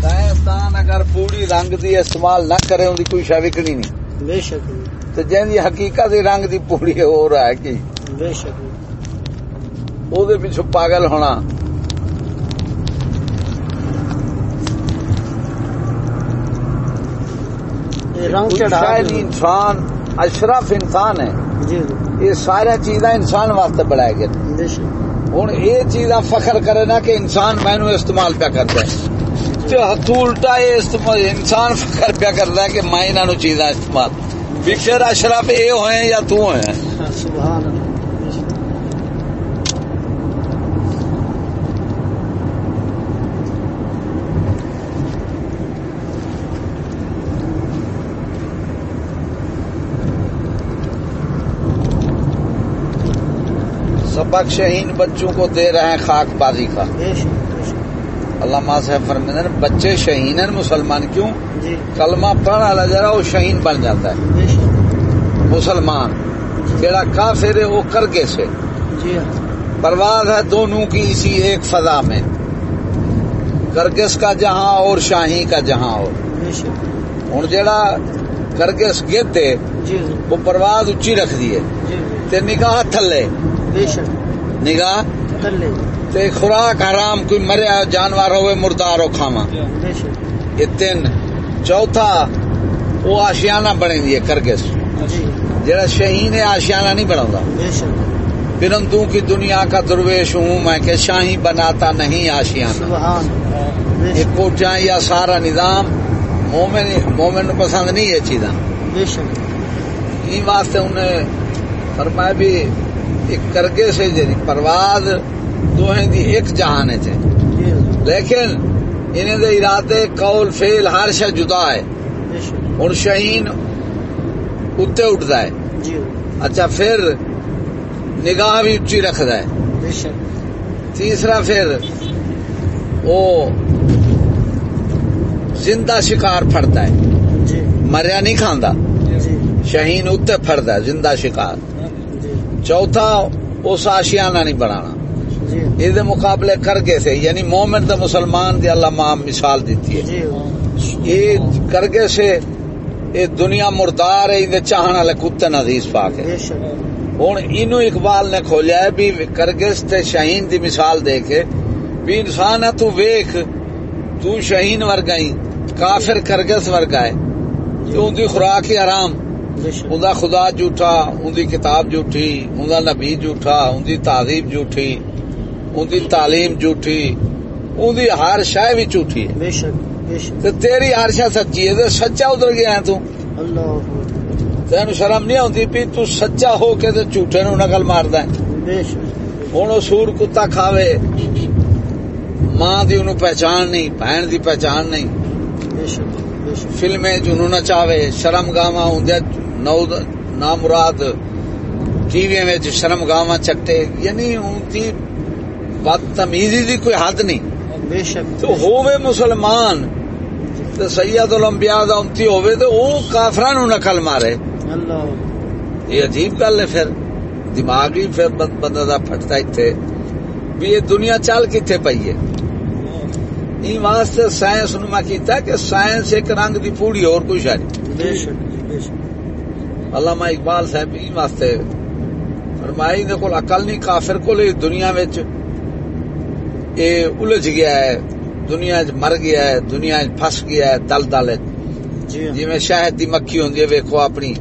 سائنسدان اگر پوری رنگ دی استعمال نہ کرے ان کوئی شہ وکنی نہیں بے شک تو جن دی حقیقت دی رنگ دی پوری ہو رہا ہے کہ بے شک او دے پیچھے پاگل ہونا شاید انسان اشرف انسان ہے جی یہ سارا چیزاں انسان واسطے بنائے گئے بے شک ہوں یہ چیز فخر کرے نا کہ انسان مینو استعمال پیا کرتا ہے۔ تو الٹا یہ استعمال انسان فخر پیا کرتا ہے کہ میں انہوں چیزاں استعمال۔ بھی پھر اشرف یہ ہوئے یا تو ہوئے ہیں سبحان اللہ بے شک سبق شہین بچوں کو دے رہے ہیں خاک بازی کا۔ علامہ صاحب ہیں بچے شہین ہیں مسلمان کیوں؟ جی۔ کلمہ پڑھ والا جرا وہ شہین بن جاتا ہے۔ مسلمان جڑا کافر ہے وہ کرگے سے۔ جی ہاں۔ پرواز ہے دونوں کی اسی ایک فضا میں۔ کرگس کا جہاں اور شاہی کا جہاں اور۔ ہوں جڑا کرگس گیتے جی وہ پرواز اچھی رکھ دیے جی تے نگاہ تھلے۔ بے شک نگاہ؟ کر لے تے خوراک حرام کوئی مریا جانور ہوئے مردار ہو شک. یہ تین. چوتھا وہ آشیانہ بنے دیے کرگس۔ جی. جڑا شہین ہے آشیانہ نہیں بنا بے شک. پرندوں کی دنیا کا درویش ہوں میں کہ شاہی بناتا نہیں آشیانہ۔ سبحان اللہ. بے یہ کوٹیاں یا سارا نظام مومن مومن پسند نہیں یہ چیزاں۔ بے شک. این واسطے انہیں فرمایا بھی ایک کرگے سے جی پرواز دوہیں دی ایک جہان ہے جی لیکن انہیں دے ارادے قول فیل ہر شے جدا ہے۔ ہن شہین اتے اٹھتا ہے۔ جی۔ اچھا پھر نگاہ بھی اچھی رکھتا ہے۔ تیسرا پھر وہ زندہ شکار پھڑتا ہے۔ جی۔ مریا نہیں کھاندا۔ جی۔ شہین اتنے پھڑتا ہے زندہ شکار۔ چوتھا اس آشیانہ نہیں بنانا۔ جی۔ یہ مقابلے کرگے سے یعنی مومن تو مسلمان دی اللہ ماں مثال دیتی ہے۔ جی۔ یہ کرگے سے یہ دنیا مردار ہے یہ چاہن والے کتے نزیز بے شک۔ ہوں اینو اقبال نے کھولیا ہے بھی کرگس تے شہین دی مثال دے کے بھی انسان ہے تو ویخ تو شہین ورگا ہی کافر کرگس ورگا ہے۔ تو ان دی خوراک ہی آرام بے شک۔ ان دا خدا جھوٹا ان دی کتاب جھوٹی ان دا نبی جھوٹا ان دی تہذیب جھوٹی ان دی تعلیم جھوٹی ان دی ہر شے بھی جھوٹی ہے۔ تے تیری ہر شے سچی ہے سچا ادھر گیا ہے تو۔ تین شرم نہیں آتی بھی تو سچا ہو کے تے جھوٹے نو نقل ماردا ہے۔ بے شک۔ ہوں سور کتا کھاوے۔ ماں دی انہوں پہچان نہیں بہن دی پہچان نہیں۔ فلمیں نہ چاہے شرم گاواں ہوں نو نامراد ٹی وی میں شرم گاواں چٹے یعنی ان کی بدتمیزی دی کوئی حد نہیں۔ بے شک۔ تو ہووے مسلمان تو سید الانبیاء دا امتی ہووے تو او کافراں نو نقل مارے۔ اللہ۔ یہ عجیب گل ہے پھر۔ دماغ ہی پھر بند- بندہ دا پھٹتا اتنے بھی یہ دنیا چل کتنے پئی ہے؟ این واسطے سائنس نو میں کیتا کہ سائنس ایک رنگ دی پوڑی اور کوئی شاید بے شک۔ علامہ اقبال صاحب این واسطے فرمائی دے کول عقل نہیں کافر کول دنیا وچ اے الجھ گیا ہے دنیا وچ مر گیا ہے دنیا وچ پھس گیا ہے دل دل جی ہاں۔ جویں شہد دی مکھی ہوندی ہے ویکھو اپنی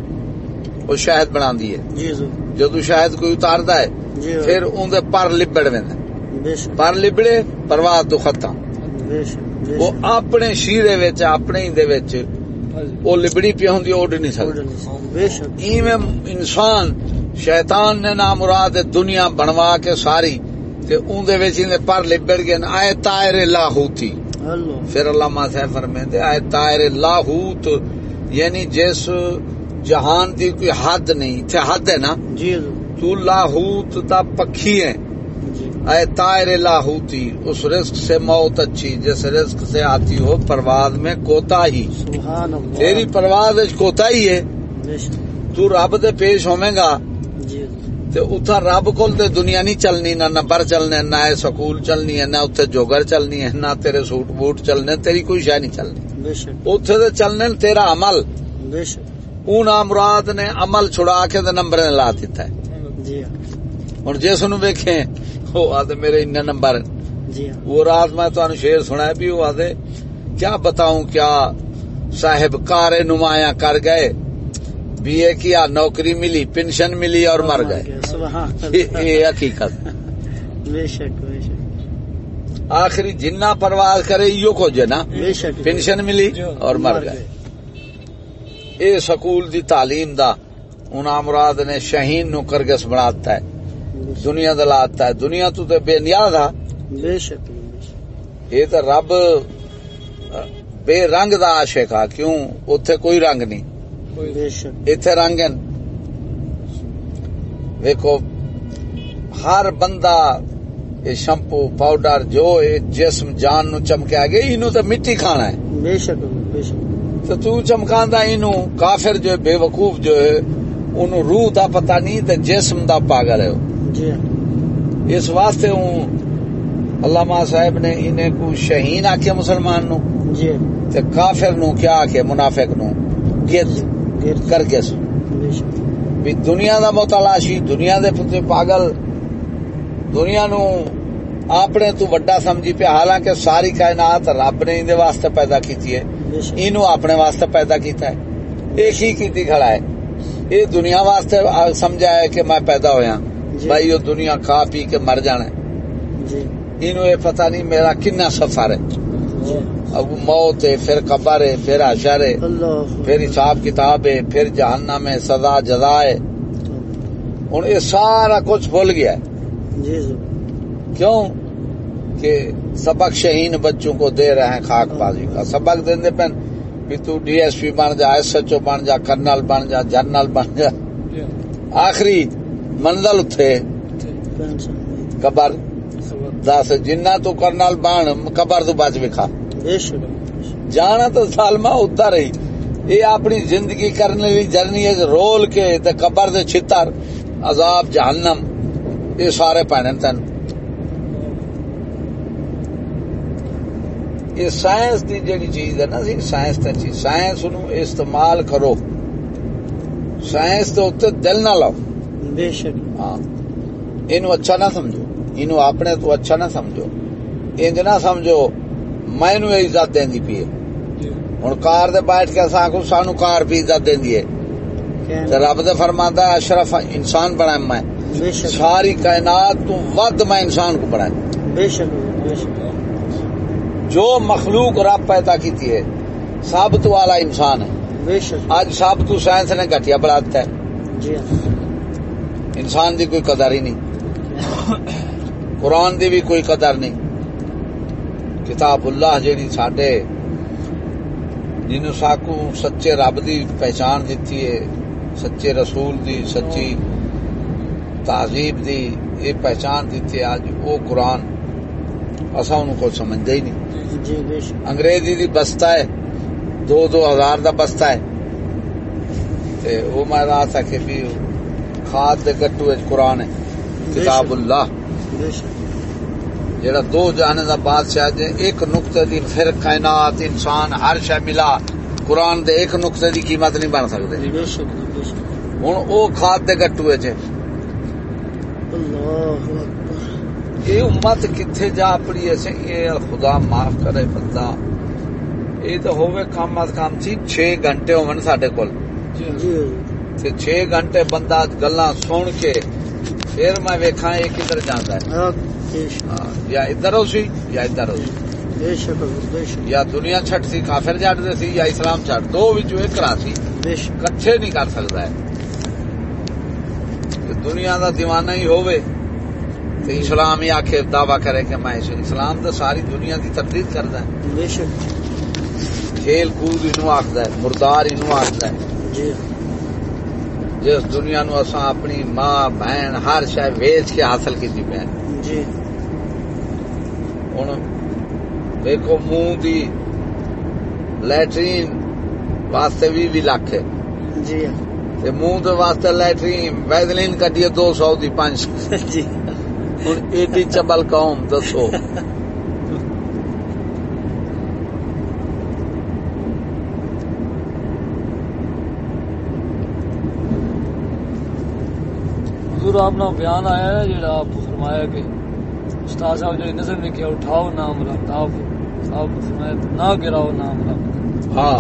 وہ شہد بناندی ہے۔ جی جدو شہد کوئی اتاردا ہے جی پھر اندر پر لبڑ ویندا پر لبڑے تو بے شک بے وہ اپنے شیرے وچ اپنے ہی دے وچ وہ لبڑی پی ہوندی اڈ نہیں سکتی۔ شک۔ ایویں انسان شیطان نے نام مراد دنیا بنوا کے ساری تے اون دے وچ ایندے پر لبڑ گئے آئے طائر لاہوتی۔ پھر علامہ صاحب فرماتے آئے طائر لاہوت۔ یعنی جس جہان دی کوئی حد نہیں تے حد ہے نا؟ جی تو لاہوت دا پکھی ہے۔ اے طائر لاہوتی اس رزق سے موت اچھی جس رزق سے آتی ہو پرواز میں کوتا ہی۔ سبحان اللہ۔ تیری پرواز کوتا ہی ہے۔ تو رب دے پیش ہوے گا۔ جی تے اتھا رب کول تے دنیا نہیں چلنی نہ نمبر چلنے نہ اے سکول چلنی ہے نہ اتھے جوگر چلنی ہے نہ تیرے سوٹ بوٹ چلنے تیری کوئی شے نہیں چلنی۔ اتھے تے چلنے تیرا عمل۔ اون مراد نے عمل چھڑا کے تے نمبر لا دیتا ہے۔ جی۔ ہن جس نو ویکھیں آدھے میرے اننے نمبر۔ جی ہاں۔ وہ رات میں شیر سنا بھی وہ آدھے کیا بتاؤں کیا صاحب کار نمایاں کر گئے۔ بی اے کیا نوکری ملی پینشن ملی اور مر گئے۔ یہ حقیقت۔ بے شک بے شک۔ آخری جنہ پرواز کرے یو کھوجے نا۔ بے شک۔ پینشن ملی اور مر گئے۔ یہ سکول دی تعلیم دا انہاں مراد نے شہین نو کرگس بناتا ہے۔ دنیا دلاتا ہے دنیا تو تے بے نیاز آ بے شک یہ تو رب بے رنگ دا عاشق آ کیوں؟ اتے کوئی رنگ نہیں۔ بے شک۔ اتے رنگ ہیں۔ ویکو ہر بندہ یہ شمپو پاؤڈر جو یہ جسم جان نو چمکے آگے اینو تو مٹی کھانا ہے۔ بے شک بے شک۔ تو تو چمکاندا اینو کافر جو بے وقوف جو ہے انہوں روح دا پتہ نہیں تے جسم دا پاگل ہے۔ جی اس واسطے ہوں علامہ صاحب نے انہیں کو شہین آکھیا مسلمان نو جی۔ تے کافر نو کیا آکھے منافق نو گد گر کر کے بھی دنیا دا متلاشی دنیا دے پتے پاگل۔ دنیا نو اپنے تو وڈا سمجھی پہ حالانکہ ساری کائنات رب نے اندے واسطے پیدا کیتی ہے۔ اینو اپنے واسطے پیدا کیتا ہے۔ ایک ہی کیتی کھڑا ہے۔ یہ دنیا واسطے سمجھا ہے کہ میں پیدا ہویا۔ جی۔ بھائی یہ دنیا کھا پی کے مر جانا جی۔ اینو یہ پتہ نہیں میرا کنا سفر ہے۔ جی۔ اب موت ہے پھر قبر ہے پھر حشر ہے اللہ۔ پھر حساب کتاب ہے پھر جہنم ہے سزا جزا ہے۔ ہوں یہ سارا کچھ بھول گیا ہے۔ جی جی۔ کیوں؟ کہ سبق شہین بچوں کو دے رہے ہیں خاک بازی کا۔ سبق دیں پن بھی تو ڈی ایس پی بن جا ایس ایچ او بن جا کرنل بن جا جنرل بن جا۔ آخری منزل اتھے قبر۔ دس جنہ تو کرنل بن قبر تو بچ وکھا جانا تو سالما ادھر رہی۔ یہ اپنی زندگی کرنے لی جرنی رول کے تے قبر دے چھتر عذاب جہنم یہ سارے پینے تن۔ یہ سائنس دی جڑی چیز ہے نا سی سائنس تے چیز۔ سائنس نو استعمال کرو۔ سائنس تے اتنے دل نہ لاؤ۔ بے شک۔ ہاں۔ اینو اچھا نہ سمجھو۔ اینو اپنے تو اچھا نہ سمجھو۔ انج نہ سمجھو میں نو عزت دیندی پی ہے۔ ہن کار دے بیٹھ کے اساں کو سانو کار بھی عزت دیندی ہے۔ تے رب دے فرماندا ہے اشرف انسان بنایا میں۔ ساری کائنات تو ود میں انسان کو بنایا بے شک بے شک۔ جو مخلوق رب پیدا کیتی ہے سب تو والا انسان ہے۔ بے شک۔ آج سب تو سائنس نے گھٹیا بڑھاتا ہے۔ جی ہاں۔ انسان دی کوئی قدر ہی نہیں۔ قرآن دی بھی کوئی قدر نہیں۔ کتاب اللہ جیڑی ساڈے جنوں ساکو سچے رب دی پہچان دیتی ہے سچے رسول دی سچی تہذیب دی یہ پہچان دیتی ہے آج وہ قرآن اصا ان کو سمجھتے ہی نہیں۔ جی انگریزی دی بستا ہے دو دو ہزار دا بستا ہے۔ تے وہ میں رہا تھا کہ بھی کھاد دے گٹو قرآن ہے کتاب اللہ۔ جڑا دو جانے دا بادشاہ جے ایک نقطے دی پھر کائنات انسان ہر شے ملا۔ قرآن دے ایک نقطے دی قیمت نہیں بن سکتے شک ہن او کھاد دے گٹو وچ یہ امت کتھے جا پڑی ایسے یہ خدا معاف کرے بندہ۔ یہ تو ہوئے کم از کم سی چھ گھنٹے ہون ساڈے کول۔ جی۔ تے چھ گھنٹے بندہ گلاں سن کے پھر میں ویکھاں یہ کدھر جاندا ہے؟ ہاں ہاں، یا ادھر ہو سی یا ادھر ہو سی۔ یا دنیا چھٹ سی کافر جٹ دے سی یا اسلام چھٹ۔ دو وچوں ایک را سی۔ کٹھے نہیں کر سکتا ہے۔ دنیا دا دیوانہ ہی ہووے تے اسلام ہی آکھے دعویٰ کرے کہ میں اس- اسلام تو ساری دنیا کی ہے۔ بے شک۔ کھیل کود انو آخد ہے مردار انو آخد ہے۔ جی۔ جس دنیا نو اساں اپنی ماں بہن ہر شے ویچ کے حاصل کی پہ جی۔ ہوں دیکھو منہ دی لیٹرین واسطے بھی بھی لاکھ ہے۔ جی۔ تے منہ دے واسطے لیٹرین ویدلین کڈیے دو سو دی پانچ جی۔ ہن ایڈی چبل قوم دسو۔ حضور آپ نا بیان آیا ہے جڑا آپ فرمایا کہ استاد صاحب جو نظر نے کیا اٹھاؤ نام رب آپ نے فرمایا نہ گراؤ نام رب ہاں۔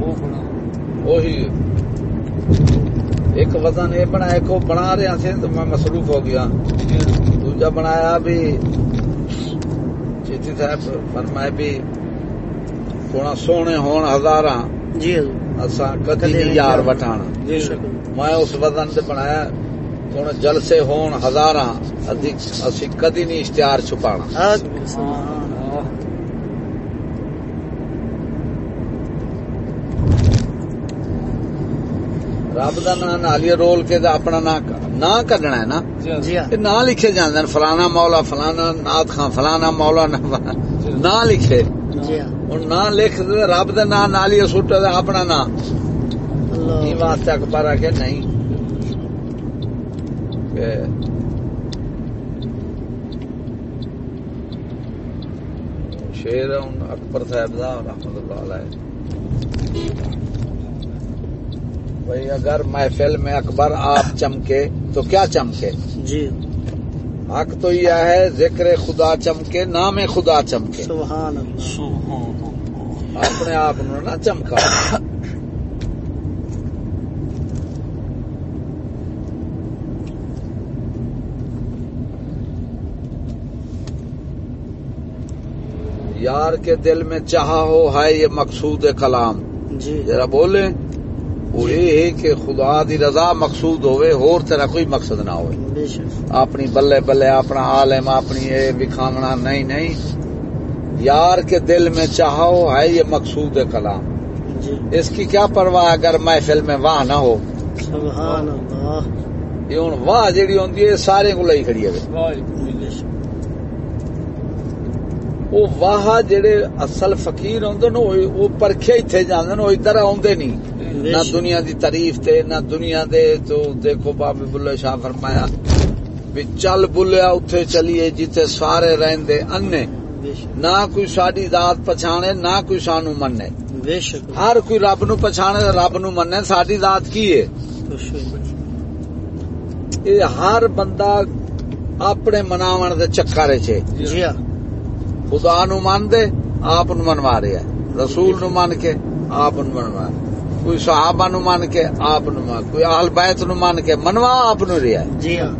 وہ بڑا وہی۔ ایک وزن یہ بنا ایک وہ بنا رہے تھے تو میں مصروف ہو گیا۔ دوجا بنایا بھی چیتی صاحب فرمائے بھی سونا سونے ہون ہزاراں۔ جی۔ اساں کدی یار وٹانا شک میں اس وزن سے بنایا سونا جلسے ہون ادھی اسی کدی نہیں اشتہار آہ، رب دا نام نالیے رول کے اپنا نا نا کڈنا ہے نا نا لکھے جاندے ہیں فلانا مولا فلانا نات خان فلانا مولا نا لکھے ہوں نہ لکھ رب دے نام سٹ اپنا یہ واسطے اکبر آ کے نہیں کہ شیر ہے ہن اکبر صاحب دا رحمت اللہ علیہ بھائی اگر محفل میں اکبر آپ چمکے تو کیا چمکے؟ جی۔ حق تو یہ ہے ذکر خدا چمکے نام خدا چمکے۔ سبحان اللہ۔ اپنے آپ نہ چمکا۔ یار کے دل میں چاہا ہو ہے یہ مقصود کلام۔ جی۔ ذرا بولے وہ یہ ہے کہ خدا دی رضا مقصود ہوئے اور تیرا کوئی مقصد نہ ہوئے۔ بے شک۔ اپنی بلے بلے اپنا عالم اپنی یہ بکھاونا نہیں نہیں۔ یار کے دل میں چاہو ہے یہ مقصود کلام۔ جی۔ اس کی کیا پرواہ اگر محفل میں واہ نہ ہو؟ سبحان اللہ۔ یہ ہوں واہ جیڑی ہوندی ہے سارے کو لئی کھڑی ہے۔ وہ واہ جڑے اصل فقیر ہوندے نا وہ- پرکھے ایتھے جاندے وہ ادھر آوندے نہیں بے نہ دنیا دی تعریف تے نہ دنیا دے تو دیکھو بابے بلے شاہ فرمایا بھی چل بلیا اتھے چلیے جتے سارے رہندے انے نہ کوئی ساری ذات پچھانے نہ کوئی سانو شک۔ ہر کوئی رب نو پچھانے رب نو منے ساری ذات کی ہے؟ ہر بندہ اپنے مناون دے چکر چ جی ہاں۔ خدا نو من دے آپ نو منوا رہا ہے۔ رسول نو من کے آپ نو منوا۔ کوئی صحابہ نو من کے آپ کوئی اہل بیت نو من کے منوا آپ نو رہا ہے۔ جی ہاں۔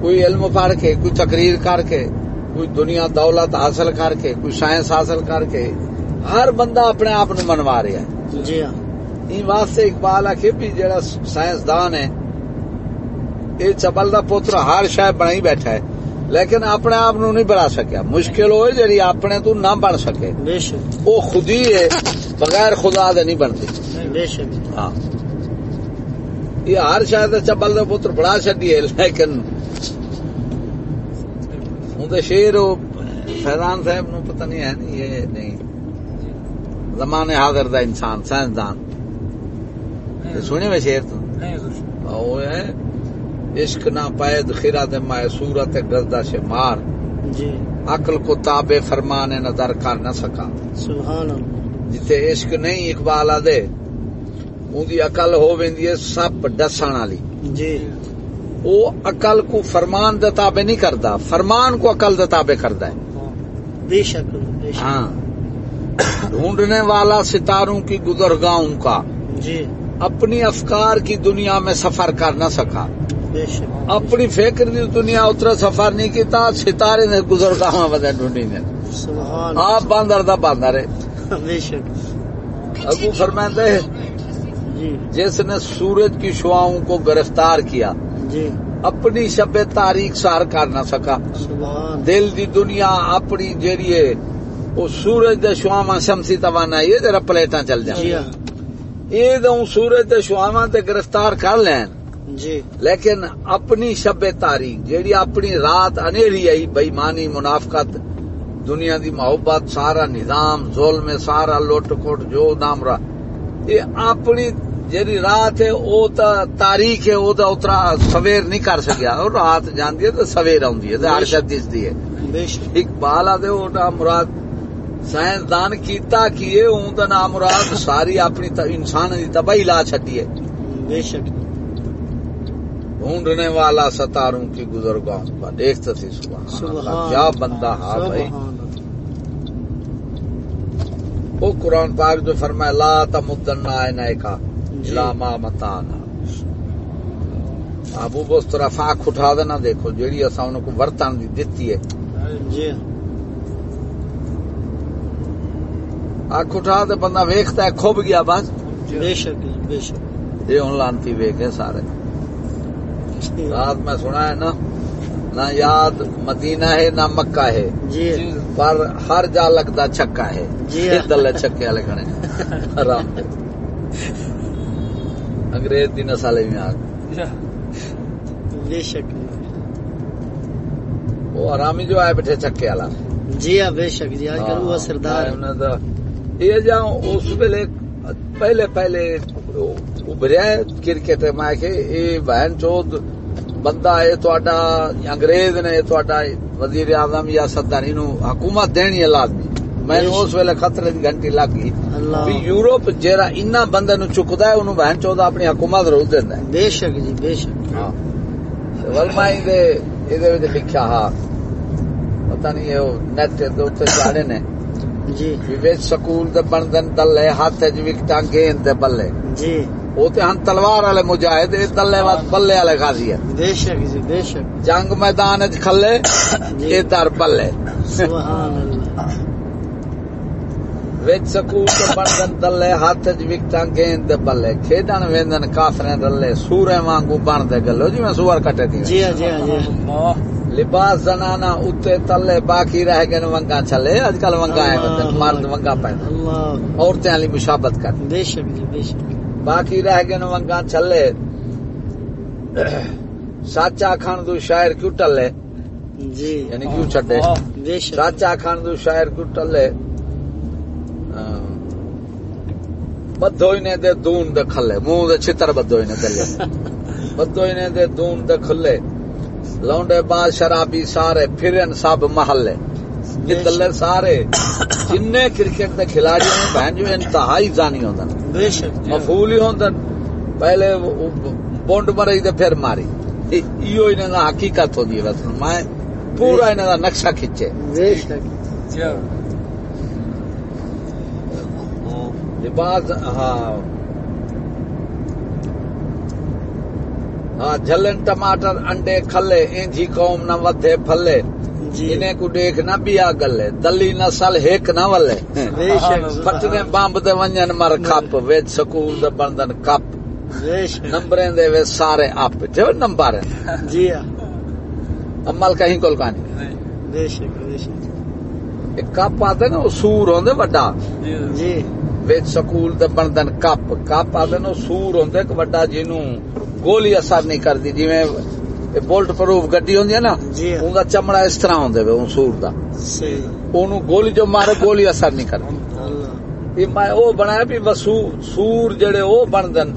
کوئی علم پڑھ کے کوئی تقریر کر کے کوئی دنیا دولت حاصل کر کے کوئی سائنس حاصل کر کے ہر بندہ اپنے آپ نو منوا رہا ہے۔ جی ہاں۔ واسطے اقبال آخے بھی جڑا سائنسدان ہے یہ چبل دا پتر ہر شاید بنا ہی بیٹھا ہے۔ لیکن اپنے آپ نو نہیں بنا سکیا۔ مشکل ہوئے جڑی اپنے تو نہ بن سکے۔ وہ خود ہی ہے بغیر خدا دے نہیں بنتی۔ ہاں۔ یہ ہر شاید چبل دا پتر بڑا چڈی ہے لیکن ہوں تو شیر فیضان صاحب نو پتہ نہیں ہے نہیں یہ نہیں۔ زمانے حاضر دا انسان سائنسدان۔ سنے میں شیر تو؟ وہ ہے۔ عشق نہ پید خیرات مائے صورت گزدہ سے مار۔ جی۔ عقل کو تابع فرمانے نظر کر نہ سکا۔ سبحان اللہ۔ جتے عشق نہیں اقبال دے اندی عقل ہو ویندی ہے سپ ڈسن والی۔ جی۔ وہ عقل کو فرمان دے تابع نہیں کردا فرمان کو عقل دے تابع کردا ہے۔ بے شک بے شک۔ ہاں۔ ڈھونڈنے والا ستاروں کی گزرگاہوں کا۔ جی۔ اپنی افکار کی دنیا میں سفر کر نہ سکا۔ اپنی فکر دی دنیا اترا سفر نہیں کیتا ستارے نے گزرگاہ بدے ڈھونڈی نے؟ آپ باندر دا باندر ہے۔ ابو فرماتے ہیں جی۔ جس نے سورج کی شعاؤں کو گرفتار کیا جی۔ اپنی شب تاریخ سار کر نہ سکا۔ دل دی دنیا اپنی جیڑی ہے وہ سورج دے شعاواں شمسی توانائی ہے جرا پلیٹاں چل جی جائیں ہاں۔ یہ تو سورج دے شعاواں تے گرفتار کر لین۔ جی۔ لیکن اپنی شب تاریخ جیڑی اپنی رات انیری آئی بےمانی منافقت دنیا دی محبت سارا نظام ظلم سارا لٹ کٹ جو نام رہا یہ اپنی جیڑی رات ہے او تا تاریخ ہے او دا اترا سویر نہیں کر سکیا۔ اور رات جاندی ہے تو سویر آندی ہے ہر شے دسدی ہے۔ اقبال آدھے وہ نام مراد سائنسدان کیتا کیے اون دا نام مراد ساری اپنی انسان دی تباہی لا چھڈی ہے۔ بے شک ڈھونڈنے والا ستاروں کی گزرگاہوں کا دیکھتا تھی سبحان اللہ۔ کیا بندہ ہاں بھائی؟ وہ قرآن پاک جو فرمایا لا تمدن عینائے کا جی۔ لا ما متانا۔ ابو بس طرف آنکھ اٹھا دینا دیکھو جیڑی اسا انہوں کو ورتن دی دیتی ہے۔ جی۔ آنکھ اٹھا دے بندہ ویکھتا ہے کھب گیا بس۔ بے شک بے شک۔ یہ ہوں لانتی ویکھے سارے۔ جی رات میں سنا ہے نا نہ یاد مدینہ ہے نہ مکہ ہے۔ جی۔ پر ہر جا لگتا چھکا ہے۔ جی۔ دلے چھکے والے کھڑے آرام انگریز دی نسل میں آ گئے۔ بے شک۔ وہ آرامی جو آئے بیٹھے چھکے والا۔ جی ہاں بے شک جی آج کل وہ سردار ہاں، دا- یہ جاؤ اس ویلے پہلے پہلے ابھریا کرکٹ میں کہ یہ بہن چود بندہ ہے تہاڈا انگریز نے وزیر اعظم یا سدانی نو حکومت دینی لازمی میں اس ویلے خطرے دی گھنٹی لگ گئی یورپ جیرا انہاں بندے نو چکدا ہے اونوں بہن چودا اپنی حکومت ضرور دیندا بے شک جی بے شک ہاں لکھیا ہا پتہ نہیں نیٹ چاڑے نے جی سکول دے بندن دلے ہاتھ وچ وکٹاں گیند بلے جی وہ تو ہم تلوار والے مجاہد تلے بلے والے خاصی ہے جی، جنگ میدان چلے جی۔ یہ در بلے۔ بندن ہاتھ گیند بلے۔ کھیڈن ویندن سورے واگ بنتے گلو۔ جی میں کٹے دی جی ہاں، ہاں، ہاں۔ لباس زنانا اتے تلے باقی رہ گئے ونگا چلے۔ اج کل ونگا ہے مرد ونگا پہ عورتیں علی مشابت کر۔ بے شک بے شک۔ باقی رہ گئے نے ونگا چلے سچا کھان دو شاعر کیوں ٹلے؟ جی۔ یعنی کیوں بے شک۔ سچا کھان دو شاعر کیوں ٹلے؟ بدوئی نے دے دون دے کھلے۔ منہ دے چھتر بدوئی نے دلے بدوئی نے دے دون دے کھلے۔ لونڈے باز شرابی سارے پھرن سب محلے۔ یہ دلے سارے جن کرکٹ دے کھلاڑی ہیں بہن جو انتہائی زانی ہوندن۔ بے شک مفول ہی ہوندن۔ پہلے بونڈ مرئی دے پھر ماری۔ ایو انہاں دا حقیقت ہوندی ہے بس۔ میں پورا انہاں دا نقشہ کھچے۔ بے شک۔ لباس ہاں۔ ہاں۔ جھلن ٹماٹر انڈے کھلے انجھی قوم نہ ودھے پھلے۔ جی۔ انہیں کو دیکھ نہ بیا گلے دلی نسل ہیک نہ ولے۔ پٹنے بامب دے ونجن مر کھپ ویچ سکول دے بندن کپ۔ نمبریں دے وے سارے آپ جو نمبر ہیں؟ جی ہاں۔ عمل کہیں کول کانی بے شک بے شک۔ ایک کپ آتے نا سور ہوندے بڑا جی ویچ سکول دے بندن کپ۔ کپ آتے نا سور ہوندے ایک بڑا جنوں گولی اثر نہیں کرتی جی میں بولٹ پروف گڈی ہوندی ہے نا ان دا چمڑا اس طرح ان سور دا اونوں گولی جو مارے گولی اثر نہیں کرتی یہ میں او بنایا بھی وسو سور جڑے او بندن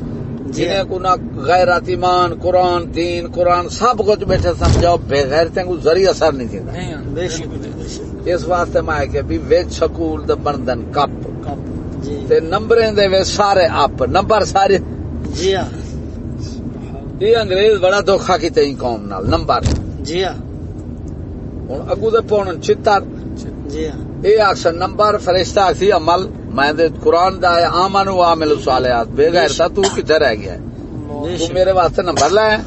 جنہیں کو نہ غیرت ایمان قرآن دین قرآن سب کچھ بیٹھے سمجھاؤ بے غیرتیں کو ذری اثر نہیں دیتا اس واسطے میں کہ بھی ویچ سکول دے بندن کپ تے نمبریں دے وے سارے اپ نمبر سارے جی ہاں یہ انگریز بڑا دھوکھا کیتے ہی قوم نال نمبر۔ جی ہاں۔ ہن اگو دے پون چتر جی ہاں۔ اے اکثر نمبر فرشتہ سی عمل۔ میں دے قرآن دا ہے آمن و عامل الصالحات۔ بے غیر تھا تو کدھر رہ گیا ہے؟ تو میرے واسطے نمبر لائے۔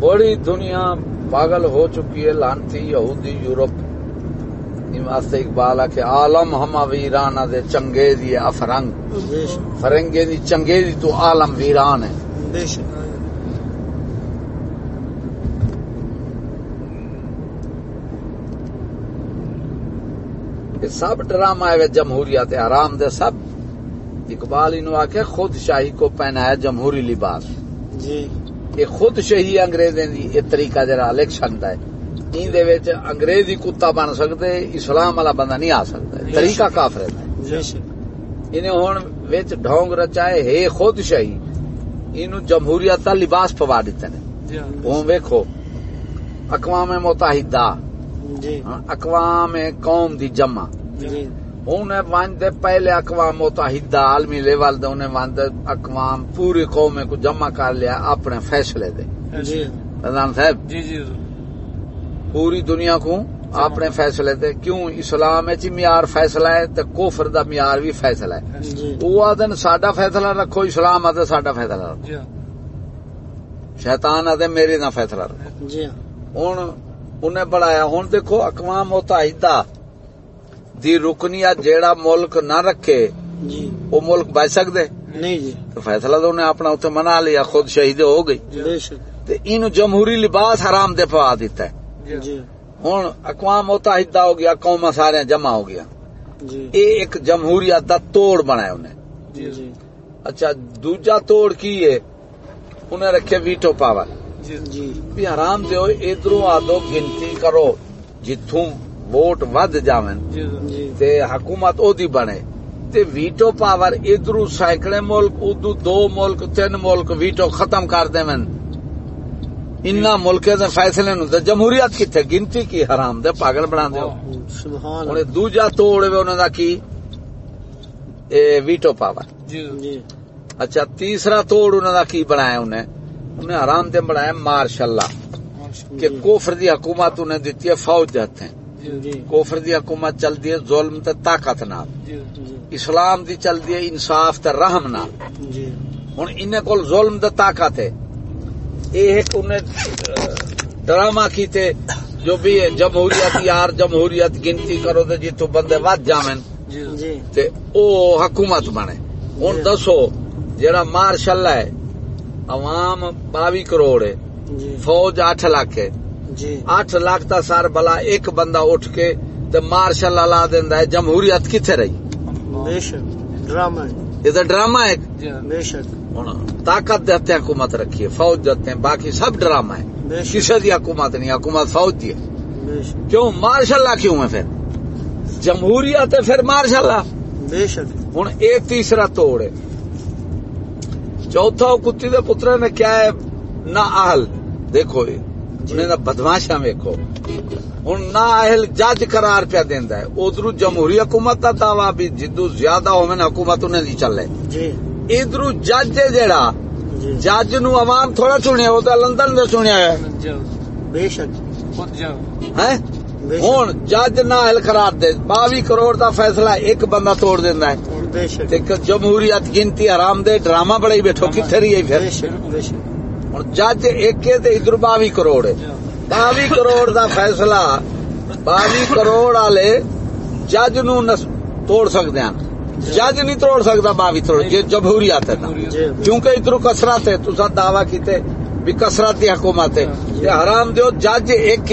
بڑی دنیا پاگل ہو چکی ہے لانتی یہودی یورپ۔ واسطے اقبال ہے کہ عالم ہم ویران دے چنگے دی افرنگ۔ فرنگے دی چنگے دی تو عالم ویران ہے۔ سب ڈرامہ ہے جمہوریت حرام دے سب۔ اقبال انہوں آکے خود شاہی کو پہنایا جمہوری لباس۔ جی۔ یہ خود شہی انگریزیں دی یہ طریقہ جڑا الیکشن دا ہے۔ دے وچ انگریزی کتا بن سکدے اسلام والا بندہ نہیں آ سکدا طریقہ کافر ہے۔ انہیں ہن وچ ڈھونگ رچائے ہے خود شہی۔ اینو جمہوریت دا لباس پوا دیتے نے جی ہاں۔ وہ ویکھو اقوام متحدہ۔ جی۔ ہاں، اقوام قوم دی جمع۔ جی۔ انہیں وانتے پہلے اقوام متحدہ عالمی لیول دے انہیں وانتے اقوام پوری قوم کو جمع کر لیا اپنے فیصلے دے۔ جی۔ پردھان صاحب جی جی پوری دنیا کو اپنے فیصلے دے۔ کیوں؟ اسلام چ معیار فیصلہ ہے تے کفر دا معیار بھی فیصلہ ہے۔ جی۔ وہ آدن ساڈا فیصلہ رکھو اسلام آدھے ساڈا فیصلہ رکھو۔ جی ہاں۔ شیطان آدھے میری نہ فیصلہ رکھو۔ جی ہوں انہیں بڑھایا۔ ہوں دیکھو اقوام متحدہ دی رکنیت جیڑا ملک نہ رکھے جی۔ وہ ملک بچ سکتے نہیں جی۔ تو فیصلہ تو انہیں اپنا اتنے منا لیا خود شہید ہو گئی۔ بے شک۔ تے اینو جمہوری لباس حرام دے پوا دیتا ہے۔ جی۔ جی۔ ہوں اقوام متحدہ ہو گیا قوم سارے جمع ہو گیا۔ جی۔ اے ایک جمہوریت دا توڑ بنایا انہیں۔ جی۔ جی۔ اچھا دوجا توڑ کی ہے؟ انہیں رکھے ویٹو پاور۔ جی۔ جی بھی حرام دیو ادھروں آدو گنتی کرو جتوں ووٹ ود جاون جی جی۔ تے حکومت او دی بنے۔ تے ویٹو پاور ادھروں سینکڑے ملک ادھر دو ملک تین ملک ویٹو ختم کر دیون۔ انہاں ملکیں دے فیصلے نو جمہوریت کتھے؟ گنتی کی حرام دے پاگل بنا انہیں دوجا توڑ وے انہاں دا کی؟ اے ویٹو پاور۔ جی اچھا تیسرا توڑ انہاں دا کی بنایا انہیں انہیں حرام دے بنایا مارشاء اللہ کہ کوفر دی حکومت انہیں دیتی ہے فوج جاتے ہیں کوفر دی حکومت چلتی ہے ظلم تے طاقت نال۔ جی جی۔ اسلام دی چلتی ہے انصاف تے رحم نال۔ جی۔ ہوں انہیں کول ظلم تے طاقت ہے۔ یہ ایک انہیں ڈرامہ کیتے جو بھی ہے جمہوریت یار جمہوریت گنتی کرو تے جتوں بندے ود جاویں جی جی۔ تے او حکومت بنے۔ ہوں دسو جڑا مارشاء اللہ ہے عوام باوی کروڑ ہے۔ جی۔ فوج اٹھ لاکھ ہے۔ جی۔ اٹھ لاکھ تا سار بلا ایک بندہ اٹھ کے تے مارشاء اللہ لا دیندا ہے۔ جمہوریت کتھے رہی؟ بے شک۔ ڈرامہ ہے۔ یہ تو ڈرامہ ہے؟ جی بے شک۔ ہن طاقت دیتے حکومت رکھی ہے فوج دیتے ہیں باقی سب ڈرامہ ہے۔ کسی دی حکومت نہیں حکومت فوج دی ہے۔ کیوں؟ مارشاء اللہ کیوں ہے پھر؟ جمہوریت ہے پھر بے شک۔ ہوں یہ تیسرا توڑ ہے۔ چوتھا کتی دے پتر نے کیا ہے؟ نہ اہل۔ دیکھو یہ۔ انہیں دا بدماشا ویکو ہوں نہ اہل جج قرار پیا دیندا ہے۔ ادھر جمہوری حکومت کا دعوی بھی جدو زیادہ ہونے حکومت انہیں دی چلے۔ جی۔ ادھر جج ہے جیڑا جی۔ جج نو عوام تھوڑا چنیا وہ تو لندن دے چنیا ہے۔ بے شک۔ ہوں جج نہ اہل قرار دے باوی کروڑ دا فیصلہ ایک بندہ توڑ دینا ہے۔ جمہوریت گنتی حرام دے ڈرامہ بڑائی بیٹھو کتھے رہی ہے پھر؟ بے شک بے شک۔ ہوں جج ایک ادھر باوی کروڑ جی باوی کروڑ دا فیصلہ باوی کروڑ والے جج نو توڑ سکتے ہیں جج نہیں توڑ سکتا باوی کروڑ یہ جمہوریت ہے نا جی کیونکہ ادھر کسرت ہے تسا دعوی کیتے بھی کسرت حکومت ہے حرام دیو جج ایک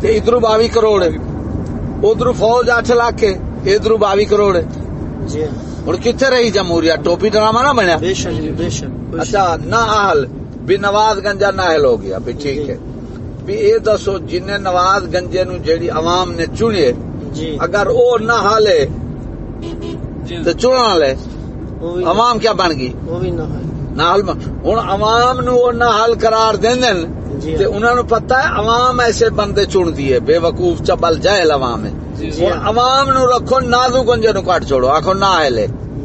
تے ادھر باوی کروڑ ادھر فوج اٹھ لاکھ ادھر باوی کروڑ جی ہوں کتنے رہی جمہوریت ٹوپی ڈرامہ نہ بنیا اچھا نہ اہل بھی نواز گنجا ناہل ہو گیا بھی ٹھیک ہے۔ بھی یہ دسو جن نواز گنجے نو جیڑی عوام نے چنے جی۔ اگر او نہ حالے جی۔ تو چنا لے وہ عوام کیا بن گئی؟ وہ ہے حل ہوں عوام نو او نہ حل قرار دین جی۔ تے انہوں نے پتہ ہے عوام ایسے بندے چن دیے بے وقوف چبل جہل عوام ہے۔ ہوں عوام نو رکھو نازو گنجے نو کٹ چھوڑو آخو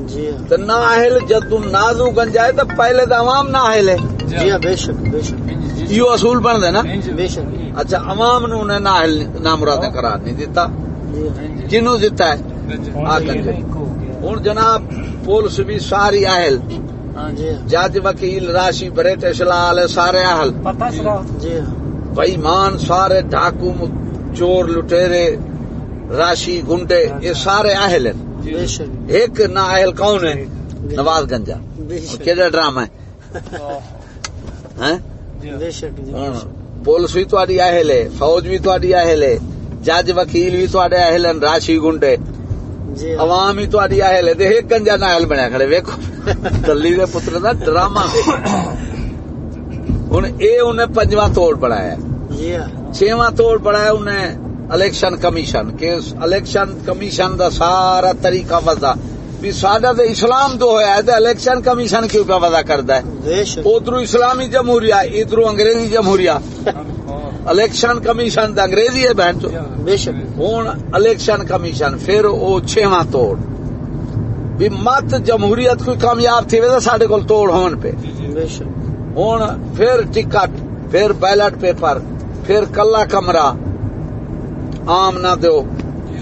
جی ہاں تو نہ اہل جد تم نازو گنجا ہے تو پہلے تو عوام نہ اہلے جی ہاں بے شک بے شک۔ یہ اصول بن دے نا؟ بے شک۔ اچھا عوام نو نہ نامراد قرار نہیں دیتا جی۔ ہاں کنو دیتا ہے؟ آ گنجے ہوں جناب پولیس بھی ساری اہل۔ جی۔ ہاں جج وکیل راشی برٹش لال سارے اہل۔ جی۔ ہاں بھائی مان سارے ڈاکو چور لٹیرے راشی گنڈے یہ سارے اہل ہیں۔ بے شک۔ ایک نہ اہل کون ہے؟ نواز گنجا۔ کہڑا ڈرامہ ہے ہیں؟ بے شک جی ہوں پولیس بھی تاری اہل ہے فوج بھی تاری اہل ہے جج وکیل بھی تے اہل ہیں راشی گنڈے۔ جی ہاں۔ عوام ہی تاری اہل ہے ایک گنجا نہ اہل بنیا کھڑے ویکھو۔ دلی دے پتر دا ڈرامہ۔ ہوں یہ انہیں پنجواں توڑ بنایا۔ جی ہاں۔ چھواں توڑ بنایا انہیں الیکشن کمیشن کہ الیکشن کمیشن دا سارا طریقہ وضع۔ بھی تو اسلام تو ہوا ہے تو الیکشن کمیشن کیوں پہ وضع کرتا ہے؟ بے شک۔ ادھر اسلامی جمہوریہ ادھر انگریزی جمہوریہ۔ الیکشن کمیشن انگریزی ہے بہن چو ہوں الیکشن کمیشن پھر وہ چھواں توڑ۔ بھی مت جمہوریت کوئی کامیاب تھی وے سڈے کول توڑ ہون پہ بے شک۔ ہوں پھر ٹکٹ پھر بیلٹ پیپر پھر کلا کمرہ۔ آم نہ دو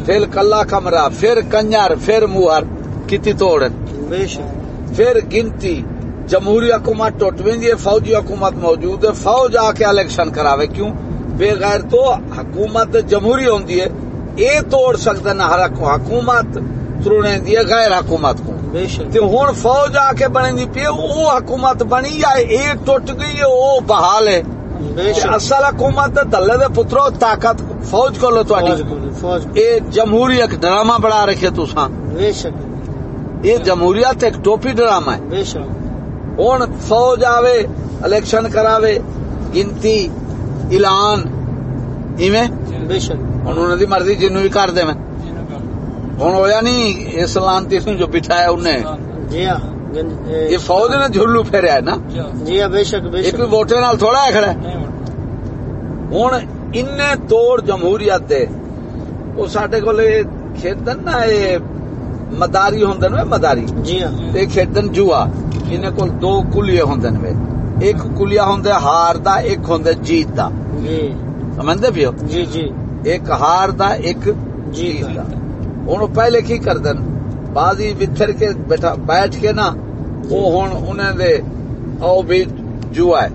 پھر کلا کمرہ پھر کنجر پھر موہر کتی توڑ بے شک۔ پھر گنتی جمہوری حکومت ٹوٹ وی فوجی حکومت موجود ہے۔ فوج آ کے الیکشن کراوے کیوں؟ بغیر تو حکومت جمہوری ہوندی ہے۔ یہ توڑ سکتے نہ ہر حکومت ترونے دی ہے غیر حکومت کو۔ بے تے ہن فوج آ کے بنے دی پی او حکومت بنی یا اے ٹوٹ گئی ہے او بحال ہے۔ بے اصل حکومت دلے دے پترو طاقت فوج کو لو تواڈی اے جمہوری ایک ڈرامہ بنا رکھے تساں۔ بے شک۔ یہ جمہوریت ایک ٹوپی ڈرامہ ہے۔ ہوں فوج آوے الیکشن کراوے گنتی اعلان ایویں؟ ہوں انہوں دی مرضی جنوں بھی کر دے میں۔ ہوں ہویا نہیں اس لانتی جو بٹھایا انہیں۔ جی ہاں۔ یہ فوج نے جھلو پھیریا ہے نا؟ جی ہاں بے شک بے شک۔ ووٹے نال تھوڑا ہے کھڑا ہے؟ ہوں ان توڑ جمہوریت دے۔ وہ سڈے کو کھیتن نا یہ مداری ہوں نا مداری۔ جی ہاں۔ کھیڈن جوا انہیں کول دو کلیے ہوندے نے ایک کلیا ہوندا ہار دا ایک ہوندا جیت دا۔ جی۔ سمجھدے پیو؟ جی جی۔ ایک ہار دا ایک جیت دا۔ ہن پہلے کی کردن؟ بازی وتھر کے بیٹھا بیٹھ کے نا وہ ہن انہیں دے او بھی جوا ہے۔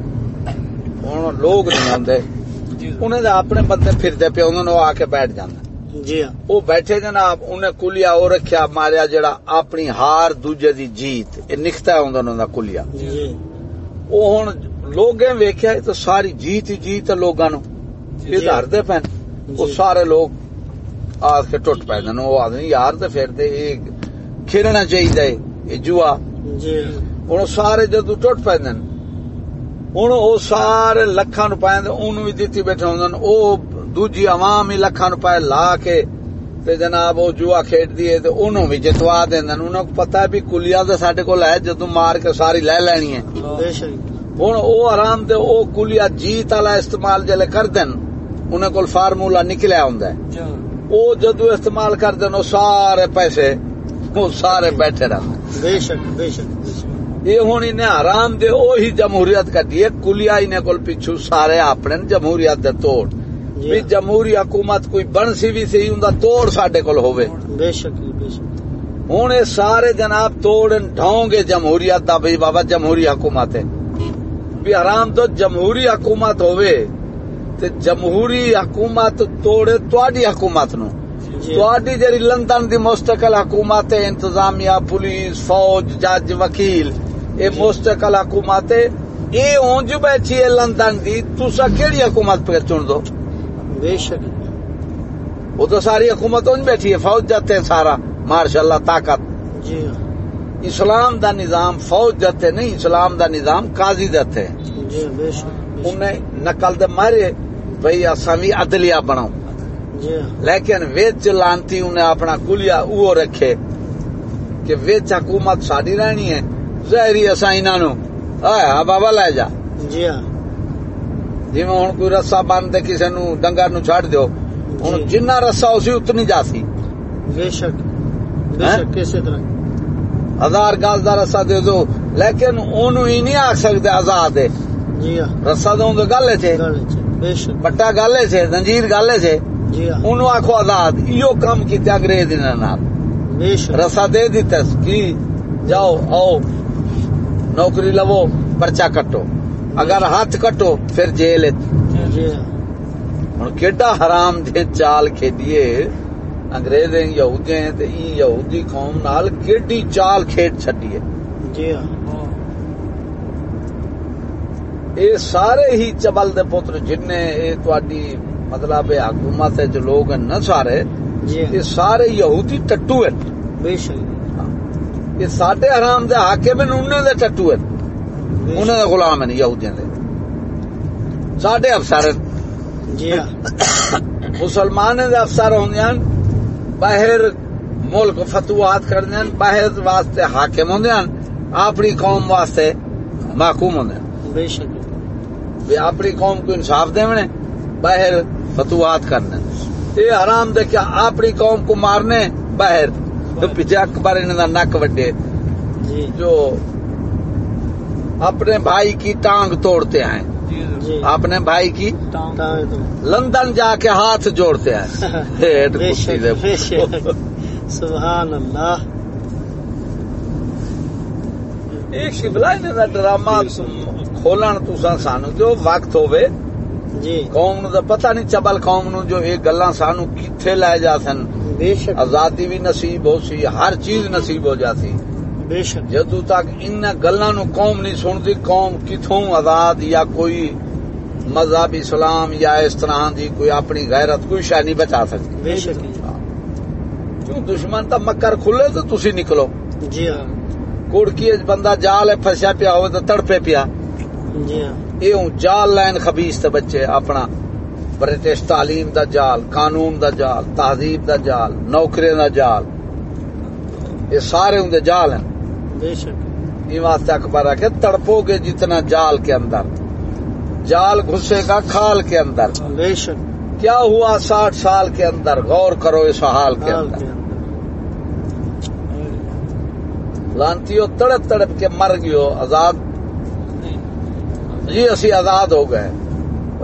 ہن لوگ نہیں ہوندے۔ انہیں دے اپنے بندے پھردے پے انہوں نے وہ آ کے بیٹھ جاندے۔ جی ہاں۔ وہ بیٹھے جناب انہیں کلیا وہ رکھیا ماریا جڑا اپنی ہار دوجے دی جیت۔ یہ نکتا ہوندا انہاں دا کلیا جی۔ وہ ہن لوگیں ویکھیا یہ تو ساری جیت ہی جیت ہے نو یہ جی۔ دے پین وہ جی۔ سارے لوگ آ کے ٹوٹ پے وہ آدمی یار تے پھر تے یہ کھیلنا چاہیے یہ جوا۔ جی۔ ہن سارے جدو ٹوٹ پے ہن وہ سارے لکھاں نو پائیں اونوں بھی دتی بیٹھے ہوندن او دوجی عوام ہی لکھاں نو پائے لا کے تے جناب وہ جوا کھیڈ دیے تے انہوں بھی جتوا دیندن انہوں کو پتہ ہے بھی کلیا تے ساڈے کول ہے جدوں مار کے ساری لے لینی ہے ہوں او آرام دے او کلیا جیت والا استعمال جلے کر دین انہیں کول فارمولا نکلیا ہوندا ہے او جدو استعمال کر دین او سارے پیسے وہ سارے بیٹھے رہندے بے شک بے شک یہ ہوں انہیں آرام دے او ہی جمہوریت کٹی ہے کلیا انہیں کول پیچھو سارے اپنے جمہوریت دے توڑ بھی ہاں۔ جمہوری حکومت کوئی بن سی بھی سی توڑ کول ہوے بے شک بے شک۔ ہوں یہ سارے جناب توڑ ڈھاؤں گے جمہوریت دا بھائی بابا جمہوری حکومت ہے۔ بھی آرام تو جمہوری حکومت ہوئے تے جمہوری حکومت توڑے تواڈی حکومت نو۔ جی۔ تواڈی جڑی لندن دی مستقل حکومت ہے انتظامیہ پولیس فوج جج وکیل اے مستقل حکومت ہے۔ اے اونج بیٹھی ہے لندن دی تسا کیڑی حکومت پہ چن دو؟ بے شک وہ تو ساری حکومت اونج بیٹھی ہے فوج جاتے سارا ماشاء اللہ طاقت۔ جی ہاں۔ اسلام دا نظام فوج جتے نہیں اسلام دا نظام قاضی جتے جی ہاں بے شک انہیں نقل دے مارے بھئی اساں بھی عدلیہ بناؤ جی ہاں۔ لیکن ویچ لانتی انہیں اپنا کلیا وہ رکھے کہ ویچ حکومت ساری رہنی ہے ظاہری اساں انہاں نو آیا بابا لے جا۔ جی ہاں۔ جی ہن کوئی رسا بن دے کسے نو ڈنگر نو چھڑ دیو جی۔ جنہ رسا اسی اتنی جاسی بے شک بے؟ شک طرح ہزار گاز دا رسا دے دو لیکن اونوں ہی نہیں آکھ سکتے آزاد ہے جی رسا دوں تو گل ہے بے شک بٹا گل ہے زنجیر گل ہے جی انہوں آخو آزاد ایو کام کیتے انگریز انہاں نال بے شک رسا دے دیتس کی جاؤ آؤ نوکری لو پرچا کٹو اگر ہاتھ کٹو پھر جیل جی ہاں ہوں کیڈا حرام دے چال کھیڈیے۔ انگریز یہودی تے یہودی قوم نال کیڈی چال کھیڈ چھڈیے۔ جی ہاں۔ اے سارے ہی چبل دے پتر جن اے تواڈی مطلب حکومت ہے جو لوگ ہیں نہ سارے جی یہ ہاں سارے یہودی ٹٹو ہیں۔ بے شک۔ یہ ساڈے حرام دے حاکم ہیں دے ٹٹو ہیں۔ بے انہیں دے غلام ہیں یہودیاں دے۔ ساڈے افسر جی ہاں۔ مسلمان دے افسر ہیں باہر ملک فتوحات کرنے ہیں باہر واسطے حاکم ہیں اپنی قوم واسطے محکوم ہیں بے شک۔ اپنی قوم کو انصاف دیونے باہر فتوحات کرنے۔ یہ حرام دے کیا اپنی قوم کو مارنے باہر۔ تو پیچھے اکبر انہوں دا نک وڈے۔ جی۔ جو اپنے بھائی کی ٹانگ توڑتے ہیں۔ جی جی۔ اپنے بھائی کی لندن جا کے ہاتھ جوڑتے ہیں۔ سبحان اللہ۔ ایک شبلا دا ڈرامہ کھولن تساں سانو جو وقت ہوے جی۔ قوم نو پتہ نہیں چبل قوم نو جو یہ گلاں سانو کتھے لے جا سن۔ بے شک۔ آزادی بھی نصیب ہو سی ہر چیز نصیب ہو جاتی۔ بے شک جدو تک ان گلاں نو قوم نہیں سنتی قوم کتھوں آزاد یا کوئی مذہب اسلام یا اس طرح دی کوئی اپنی غیرت کوئی شے نہیں بچا سکتی بے شک کیوں دشمن تا مکر کھلے تو تسی نکلو جی ہاں بندہ جال ہے پھسیا پیا ہوئے تو تڑپے پیا جی ہاں جال خبیص تے بچے اپنا برٹش تعلیم دا جال قانون دا جال تہذیب دا جال نوکری دا جال یہ سارے ہوں جال ہیں بے شک۔ یہ واسطے اخبار ہے کہ تڑپو گے جتنا جال کے اندر۔ جال گھسے گا کھال کے اندر۔ بے شک۔ کیا ہوا ساٹھ سال کے اندر؟ غور کرو اس حال کے اندر۔ کے اندر۔ لانتیو تڑپ تڑپ کے مر گیو آزاد۔ جی اسی آزاد ہو گئے۔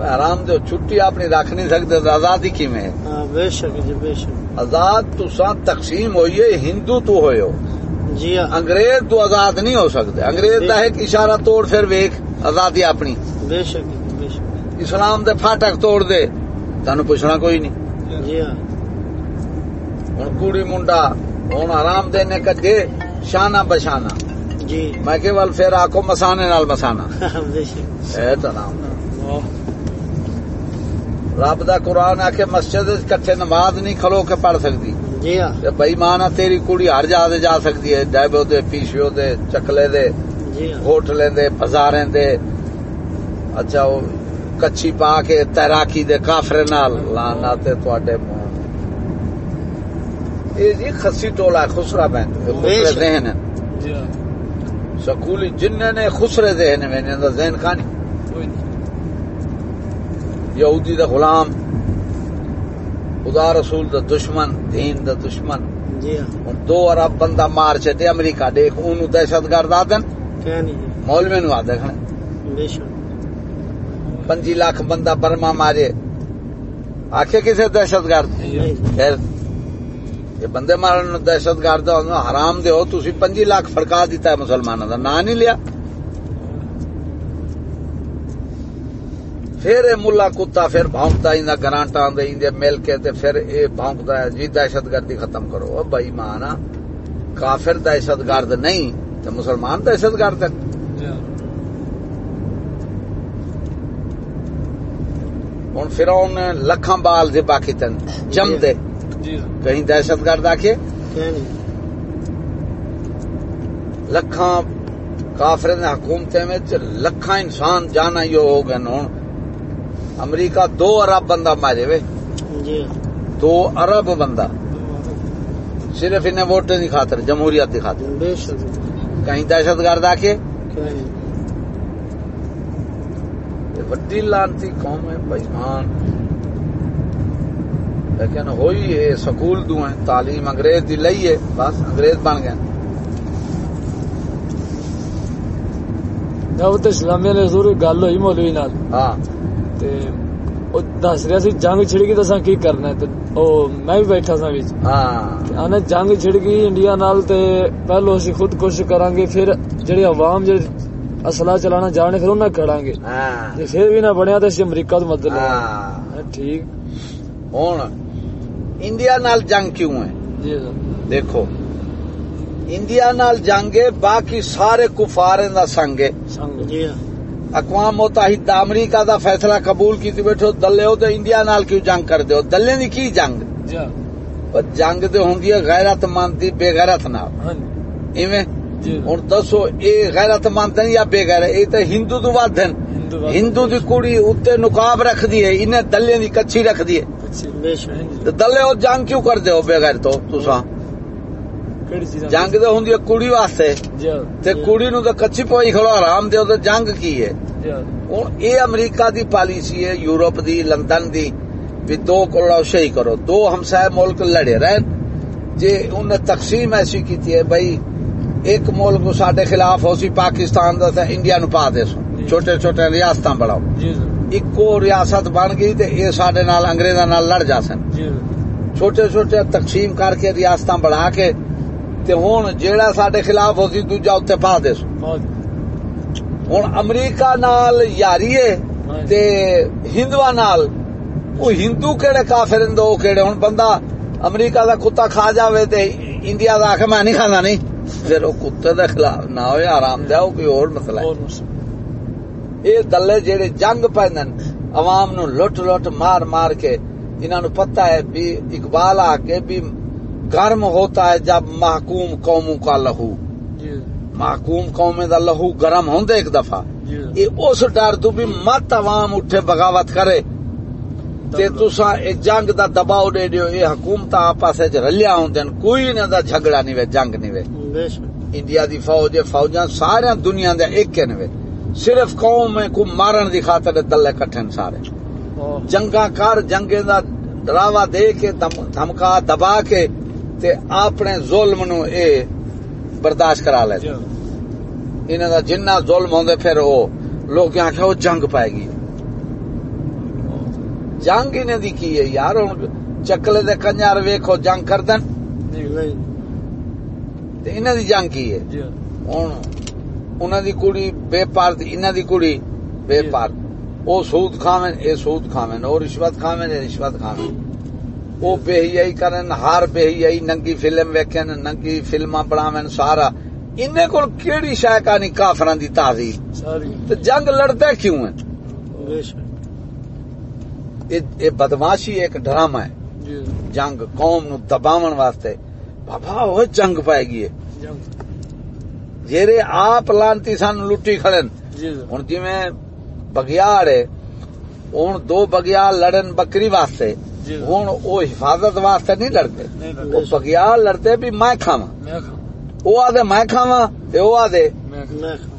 آرام دو چھٹی اپنی رکھ نہیں سکتے آزادی کی میں ہاں بے شک جی بے شک۔ آزاد تقسیم ہوئیے ہندو تو ہوئے ہو۔ جی ہاں۔ انگریز تو آزاد نہیں ہو سکتے۔ انگریز دا ایک اشارہ توڑ پھر ویک آزادی اپنی۔ بے شک جی بے شک۔ اسلام دے پھاٹک توڑ دے۔ تانوں پوچھنا کوئی نہیں۔ جی ہاں۔ ہوں کوڑی منڈا ہوں آرام دینے کجے شانہ بشانہ۔ جی۔ میں کہ ول پھر آکو مسانے نال مسانا تو نام۔ رب دا قرآن آ کے مسجد کٹھے نماز نہیں کھلو کے پڑھ سکتی جی ہاں۔ بئی ماں تیری کڑی ہر جا دے جا سکتی ہے ڈیبو دے پیشیو دے چکلے دے جی ہاں۔ ہوٹلے دے بازاریں دے۔ اچھا وہ کچھی پا کے تیراکی دے کافرے نال۔ لانا تے تواڈے منہ یہ جی خسی ٹولا خسرا بینک خسرے۔ ذہن ہے۔ جی ہاں۔ سکولی جن نے خسرے ذہن میں نے ذہن نہیں۔ یہودی دا غلام خدا رسول دا دشمن۔ دین دا دشمن۔ جی ہن دو ارب بندہ مار چٹے امریکہ دیکھ اونوں دہشت گرد آدن مولوی نو آ دیکھنے۔ بے شک۔ پنجی لاکھ بندہ برما مارے۔ آخے کسے دہشت گرد؟ خیر۔ یہ بندے مارن دہشت گرد حرام دے ہو تسی پنجی لاکھ فڑکا دیتا ہے مسلمانوں دا۔ نا نہیں لیا۔ پھر اے ملا کتا پھر بھونکتا اندا گرانٹاں دے اندے مل کے تے پھر اے بھونکتا ہے۔ جی دہشت گردی ختم کرو۔ بھائی مانا کافر دہشت گرد نہیں تے مسلمان دہشت گرد فرعون نے لکھاں بال دے باقی تن۔ جم دے۔ جی ہاں۔ کہیں دہشت گرد نہیں۔ لکھاں کافر حکومتیں میں لکھاں انسان جانا یہ ہو گئے ہوں امریکہ دو ارب بندہ مارے وے۔ جی۔ دو ارب بندہ۔ صرف انہیں ووٹیں کی خاطر جمہوریت کی خاطر۔ بے شک۔ کہیں دہشت گرد آ کے؟ وڈی لانتی قوم ہے بےمان لیکن ہوئی ہے سکول دو ہیں تعلیم انگریز دی لئی ہے بس انگریز بن گئے۔ دعوت اسلامیہ نے ضرور گل ہوئی مولوی نال ہاں۔ تے او دس رہا سی جنگ چھڑ گئی تو اساں کی کرنا ہے تے او میں بھی بیٹھا سا وچ ہاں جنگ چھڑ گئی انڈیا نال تے پہلو اسی خود کوشش کران گے پھر جڑی عوام جڑی اسلحہ چلانا جانے پھر انہاں کھڑاں گے ہاں تے پھر بھی نہ بنیا تے اسی امریکہ تو مدد ہاں ٹھیک ہوں انڈیا نال جنگ کیوں ہے جی سر دیکھو انڈیا نال جنگ ہے باقی سارے کفاریں دا سنگ ہے سنگ جی ہاں اقوام متحدہ امریکہ دا فیصلہ قبول کیتی بیٹھو دلے ہو تو انڈیا نال کیوں جنگ کر دیو دلے دی کی جنگ؟ پر جنگ تے ہوندی ہے غیرت مند دی بے غیرت نال۔ ہاں جی۔ ایویں؟ جی۔ ہوں دسو اے غیرت مند یا بے غیرت؟ یہ تو ہندو تو ود ہیں۔ ہندو بات- دی کڑی اتنے نقاب رکھ دی ہے انہیں دلے دی کچھی رکھ دی ہے۔ دلے وہ جنگ کیوں کر دے ہو بے غیر تو تساں کیڑی چیز جنگ تو ہے کڑی واسطے تے کڑی نو تے کچھی پوئی کھڑو آرام دے جنگ کی ہے ہوں یہ امریکہ دی پالیسی ہے یورپ دی لندن دی بھی دو کو شہی کرو دو ہمسائے ملک لڑے رہے جی انہیں تقسیم ایسی کی ہے بھائی ایک ملک ساڈے خلاف ہو سی پاکستان دا تے انڈیا نو پا دے سو۔ چھوٹے چھوٹے ریاستاں بڑھاؤ اکو ریاست بن گئی تے یہ ساڈے نال انگریزاں نال لڑ جا سن چھوٹے چھوٹے تقسیم کر کے ریاستاں بڑھا کے تے ہن جیڑا ساڈے خلاف ہو سی دوجا اتنے پا دے سو۔ ہن امریکہ نال یاری ہے ہاں جی۔ تے ہندوا نال۔ وہ ہندو کہڑے کافر وہ کہڑے ہوں بندہ امریکہ دا کتا کھا جاوے تے انڈیا دا آخ میں نہیں کھانا نہیں۔ پھر وہ کتے دے خلاف نہ ہوئے آرام دہ وہ کوئی اور مسئلہ ہے۔ یہ دلے جہے جنگ پیندن عوام نو لٹ لٹ مار مار کے انہوں نے پتہ ہے بھی اقبال آ کے بھی گرم ہوتا ہے جب محکوم قوموں کا لہو۔ جی۔ محکوم قومیں دا لہو گرم ہوندے ایک دفعہ۔ جی۔ یہ اس ڈر تو بھی مت عوام اٹھے بغاوت کرے۔ تے تساں اے جنگ دا دباؤ دے دیو۔ یہ حکومت آپس وچ رلیا ہوندن کوئی نہ دا جھگڑا نہیں وے جنگ نہیں وے۔ انڈیا دی فوج فوجاں سارے دنیا دے ایک نے وے صرف قوم میں کو مارن دی خاطر دلے کٹھن سارے۔ اور جنگاں کر جنگیں دا ڈراوا دے کے دھمکا دبا کے تے اپنے ظلم نو اے برداشت کرا لے جی انہاں دا جنہ ظلم ہوندے پھر او لوگ کہ وہ جنگ پائے گی۔ جنگ انہیں دی کی ہے یار؟ ہن چکلے دے کنجار ویکھو جنگ کردن۔ تے انہیں دی جنگ کی ہے؟ جی ہن انہاں دی کڑی بے پار تے انہاں دی کڑی بے پار۔ او سود کھاویں اے سود کھاویں او رشوت کھاویں اے رشوت کھاویں او بے حیائی کرن ہر بے حیائی ننگی فلم ویکھن ننگی فلماں بناویں سارا۔ انہیں کول کیڑی شے کہانی کافراں دی تعظیم ساری۔ تے جنگ لڑتے کیوں شک۔ یہ- بدماشی ایک ڈرامہ ہے۔ جی۔ جنگ قوم نو دباون واسطے۔ بابا وہ جنگ پائے گی جی جیرے آپ لانتی سان لٹی کھڑن۔ جی۔ ہن جویں بگیاڑ ہے۔ ہن دو بگیاڑ لڑن بکری واسطے۔ جی۔ ہن او حفاظت واسطے نہیں لڑتے۔ وہ بگیاڑ لڑتے بھی میں کھاؤں او آدھے میں کھاواں تے او آدھے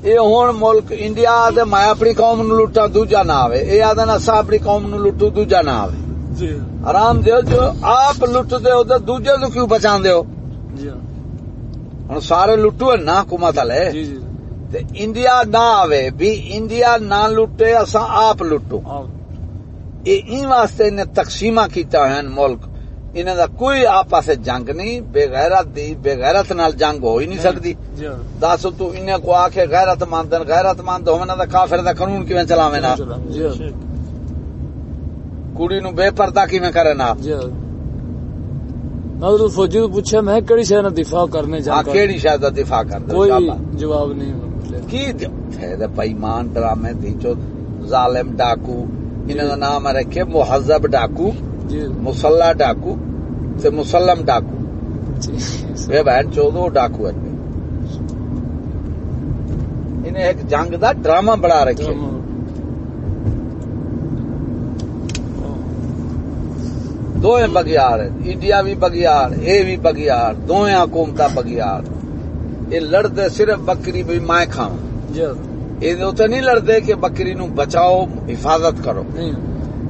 یہ ہوں ملک انڈیا آدھے میں اپنی قوم نو لٹا دوجا نہ آوے۔ یہ آدھے اصا اپنی قوم نو لٹو دوجا نہ آوے۔ جی۔ آرام دیو جو آپ لٹ دیو تو دوجے تو کیوں بچان دیو جی۔ ہوں سارے لٹو ہے نا حکومت والے۔ جی جی۔ انڈیا نہ آوے بھی انڈیا نہ لٹے اسا آپ لٹو۔ یہ این واسطے انہیں تقسیمہ کیتا ہے ملک۔ انہیں دا کوئی آپس جنگ نہیں بے غیرت دی بے غیرت نال جنگ ہو ہی نہیں سکتی۔ جی دس تو انہیں کو آکے غیرت مند غیرت مند ہونا دا کافر دا قانون کیویں چلاویں نا؟ جی بے شک کڑی نو بے پردہ کیویں کرے نا؟ جی نظر فوجی تو پوچھا میں کہڑی شہر دفاع کرنے ہاں جا کیڑی شاید دا دفاع کر دے کوئی۔ جواب نہیں کی تھے بےمان ڈرامے جو ظالم ڈاکو انہوں کا نام رکھے مہذب ڈاکو مسلح ڈاکو تے مسلم ڈاکو یہ بہن چودہ ڈاکو ہے انہیں ایک جنگ دا ڈرامہ بڑا رکھے دو بگیار انڈیا بھی بگیار اے بھی بگیار دو حکومت بگیار یہ لڑتے صرف بکری بھی مائیں کھاؤں یہ تو نہیں لڑتے کہ بکری نو بچاؤ حفاظت کرو۔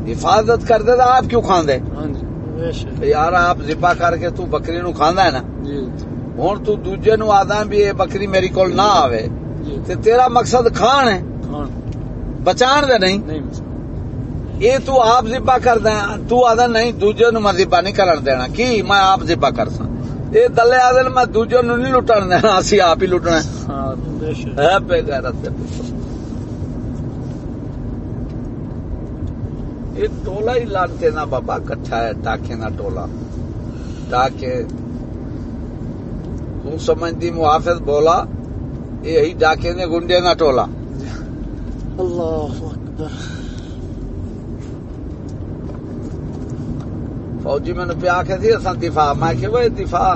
حفاظت کرتے تو آپ کیوں کھاندے؟ ہاں جی یار آپ ذبح کر کے تو بکری نو کھاندا ہے نا۔ جی۔ ہوں تو دوجے نو آدا بھی یہ بکری میری کول نہ آوے۔ جی۔ تے تیرا مقصد کھان ہے؟ بچان دے نہیں؟ یہ تو آپ کر دیں تو آدا نہیں دوجے نو میں ذبح نہیں کرن دینا۔ کی؟ میں آپ ذبح کر سا یہ دلے آدھے میں دوجے نو نہیں لٹن دینا اسی آپ ہی لٹنا ہے۔ ہاں بے غیرت۔ یہ ٹولا ہی لانتے نا بابا کٹھا ہے ٹاکے نا ٹولا۔ ٹاکے تو سمجھتی محافظ بولا یہی ڈاکے نے گنڈے نا ٹولا۔ اللہ اکبر۔ فوجی میں نے پیا کے تھی اصل دفاع میں کہ وہ دفاع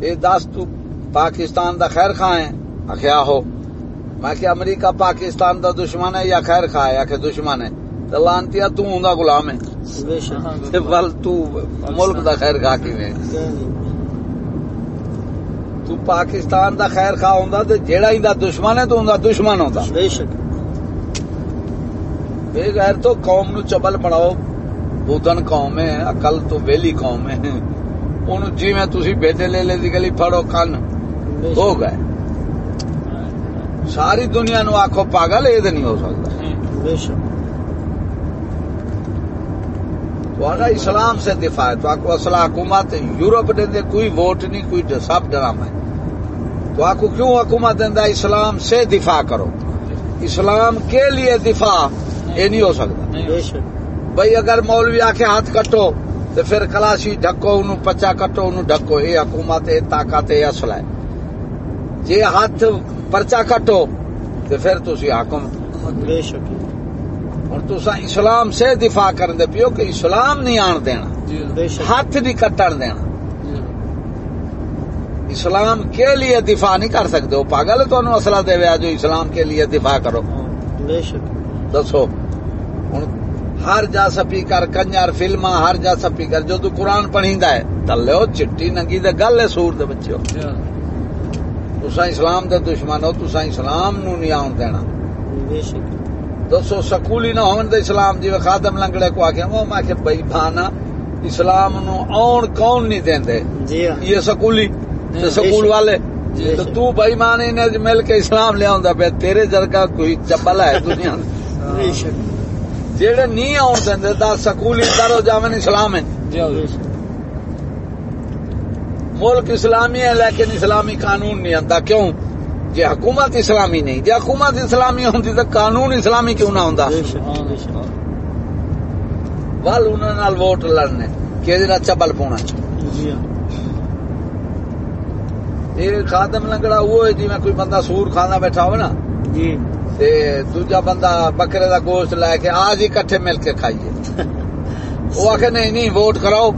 یہ دس تو پاکستان دا خیر خواہ ہے آخیا ہو میں کہ امریکہ پاکستان دا دشمن ہے یا خیر خواہ ہے کہ دشمن ہے تو لانتیا تو ہوں دا غلام ہے ول تو ملک دا خیر خواہ کی میں تو پاکستان دا خیر خواہ ہوندا تے جیڑا ہی دا دشمن ہے تو ہوں دا دشمن ہوندا بے شک بے غیر تو قوم نو چبل بناؤ بودن قوم ہے عقل تو ویلی قوم ہے اونوں جویں تسی بیٹے لے لے دی گلی پھڑو کن ہو گئے ساری دنیا نو آخو پاگل یہ نہیں ہو سکتا اسلام سے دفاع ہے تو آپ کو اصل حکومت یورپ دے دے کوئی ووٹ نہیں کوئی سب ڈرامہ ہے تو آپ کو کیوں حکومت دیندا اسلام سے دفاع کرو اسلام کے لیے دفاع یہ نہیں ہو سکتا بے شک بھائی اگر مولوی آ کے ہاتھ کٹو تو پھر کلاشی ڈھکو انہوں پچا کٹو انہوں ڈھکو یہ حکومت یہ طاقت یہ اصل ہے۔ جی ہاتھ پرچا کٹو تو پھر بے شک۔ ہوں تسا اسلام سے دفاع کرن دے پیو کہ اسلام نہیں آن دینا۔ جی ہاتھ نہیں کٹن دینا۔ جی۔ اسلام کے لیے دفاع نہیں کر سکتے۔ ہو پاگل تو اصلہ دے ویا جو اسلام کے لیے دفاع کرو۔ بے شک۔ دسو۔ ہر جا سپیکر کنجر فلما ہر جا سپیکر جو تو قرآن پڑھیندا ہے تلے ہو چٹی ننگی دے گل ہے سور دے بچے جی تسا اسلام دے دشمن ہو تسا اسلام نو نہیں آن دینا۔ بے شک۔ دسو سکولی نہ ہون دے اسلام جی خادم لنگڑے کو آخیا وہ میں کہ بھائی بھانا اسلام نو آن کون نہیں دیندے جی ہاں۔ یہ سکولی تے بے سکول۔ والے جی تو۔ تو بھائی مانے نے مل کے اسلام لے آندا پہ تیرے جرگا کوئی چبل ہے دنیا۔ بے شک۔ جیڑے نہیں آن دیندے دا سکولی درو جاون اسلام ہے۔ جی ملک اسلامی ہے لیکن اسلامی قانون نہیں آندا۔ کیوں؟ جی حکومت اسلامی نہیں۔ جی حکومت اسلامی ہوندی تو قانون اسلامی کیوں نہ شک ول انہاں نال ووٹ لڑنے کہ چبل پونا۔ جی ہاں۔ یہ خادم لنگڑا وہ ہے جی میں کوئی بندہ سور کھانا بیٹھا ہو نا۔ جی۔ تے دوجا بندہ بکرے دا گوشت لے کے آج ہی کٹھے مل کے کھائیے۔ وہ آخ نہیں نہیں ووٹ کراؤ۔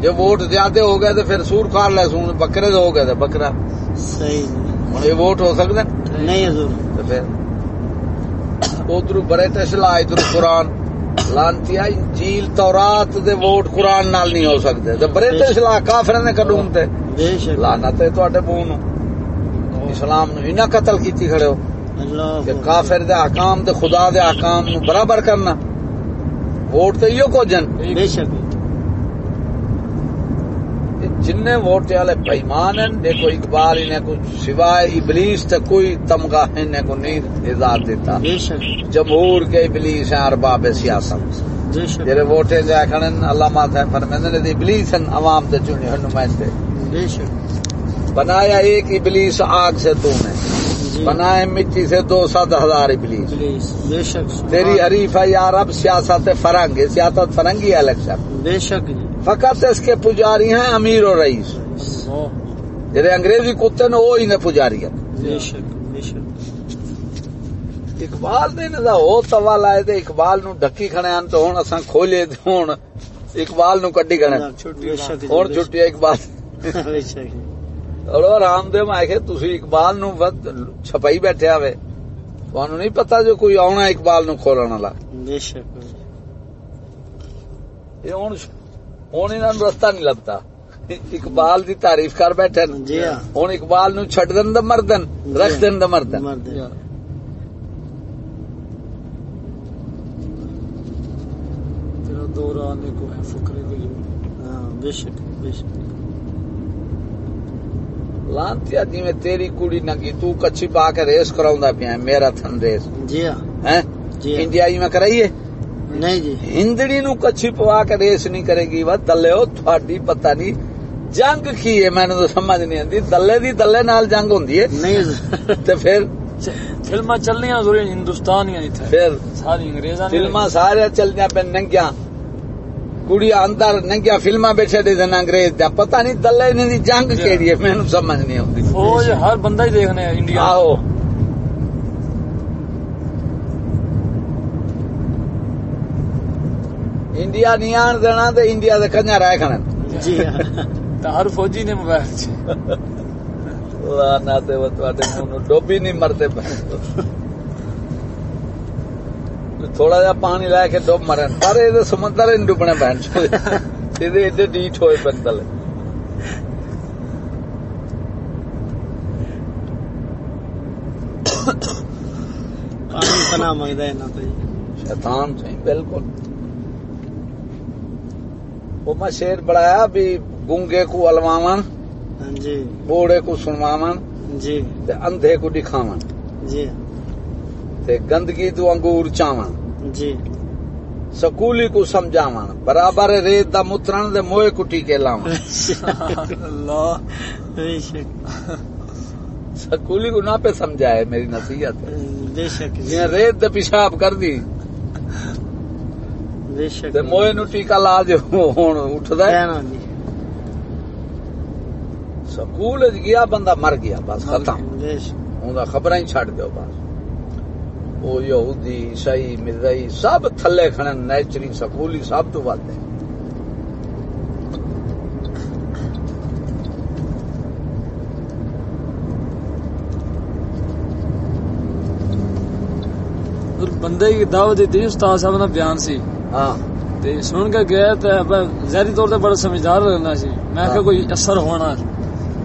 جب ووٹ زیادہ ہو گئے تو پھر سور کھا لے سون بکرے ہو گئے تو بکرا۔ صحیح۔ یہ ووٹ ہو سکتے ہیں؟ نہیں حضور۔ تو پھر ادھر برٹش لا ادھر قرآن۔ لانتی انجیل تورات دے ووٹ قرآن نال نہیں ہو سکتے تو برٹش لا کافر نے کڈون تے۔ لانا تے منہ نو۔ اسلام نو قتل کیتی کھڑے ہو۔ کہ کافر دے احکام دے خدا دے احکام نو برابر کرنا۔ ووٹ تے ایو کو جن بے شک۔ جن ووٹ والے بےمان ہیں دیکھو اقبال انہیں کو سوائے ابلیس تے کوئی تمغہ انہیں کو نہیں اعزاز دیتا۔ بے شک۔ جمہور کے ابلیس ہیں ارباب سیاست۔ جڑے ووٹے جا کھڑن ماتا ہے فرمیندے نے ابلیس ہیں عوام دے چنے نمائندے۔ بے شک۔ بنایا ایک ابلیس آگ سے تو نے۔ بنائے مٹی سے دو سات ہزار ابلیس۔ بے شک تیری حریف ہے یار اب سیاست فرنگ سیاست فرنگی ہے الیکشن بے شک جی۔ فقط اس کے پجاری ہیں امیر اور رئیس۔ جڑے انگریزی کتے نے وہ ہی نے پجاری ہیں۔ بے شک بے شک۔ اقبال نے نہ ہو توا لائے تے اقبال نو ڈکی کھڑے ہیں تو ہن اساں کھولے ہن اقبال نو کڈی کھڑے بے چھٹی اقبال۔ شک۔ بے شک۔ اور رام دے میں کہ تسی اقبال نو ود چھپائی بیٹھے ہوئے تانوں نہیں پتا جو کوئی آونا اقبال نو کھولن والا بے شک یہ ہن ہن انہاں نو رستہ نہیں لبتا اقبال دی تعریف کر بیٹھے جی ہاں ہن اقبال نو چھڈ دن تے مردن رکھ دن تے مردن مرد تیرا دور آنے کو ہے کو ہاں بے شک بے شک لانتیا جی میں تیری کڑی نگی تو کچھی پا کے ریس کراؤندا پیا میرا تھن ریس جی ہاں ہیں انڈیا میں کرائیے نہیں جی ہندڑی نو کچھی پوا کے ریس نہیں کرے گی وہ دلے ہو تھوڑی پتہ نہیں جنگ کی ہے میں نے تو سمجھ نہیں آتی دلے دی دلے نال جنگ ہوندی ہے نہیں تے پھر فلما چلنی ضروری ہندوستان ہی تھے پھر ساری انگریزاں نے فلما سارے چلدیا پہ ننگیا کڑی اندر ننگیا فلما بیٹھے دے دین انگریز دیا پتا نہیں دلے نہیں دی جنگ کیڑی ہے مینوں سمجھ نہیں ہوں او ہر بندہ ہی دیکھنے انڈیا آہو انڈیا نہیں آن دینا تے انڈیا دے کنیا رہ کھنن جی تے ہر فوجی نے موبائل چھے اللہ نہ دے وتواٹے نوں ڈوبی نہیں مرتے پے تھوڑا جا پانی لے کے ڈب مرن۔ پر یہ سمندر نہیں ڈبنا بہن۔ ایڈے ڈیٹ ہوئے پن تلے شیطان چاہیے بالکل۔ وہ میں شیر بڑھایا بھی گونگے کو الواون جی۔ بوڑے کو سنواون جی۔ اندھے کو دکھاون۔ جی۔ گندگی تو انگور چاون۔ جی۔ سکولی کو سمجھاواں برابر ریت دا مترن موئے کو ٹیکے لاواں سکولی کو نہ پہ سمجھائے میری نصیحت ہے۔ ریت دے پیشاب کر دی موئے نو ٹیکا لا دے ہن سکول گیا بندہ مر گیا بس ختم۔ خبر ہی چڈ دو بس۔ وہ یہودی عیسائی مرزائی سب تھلے کھڑے نیچری سکولی سب تو ود ہے بندے کی دعوت دی استاد صاحب نے بیان سی ہاں تے سن کے گیا تے ظاہری طور تے بڑا سمجھدار لگنا سی میں کہ کوئی اثر ہونا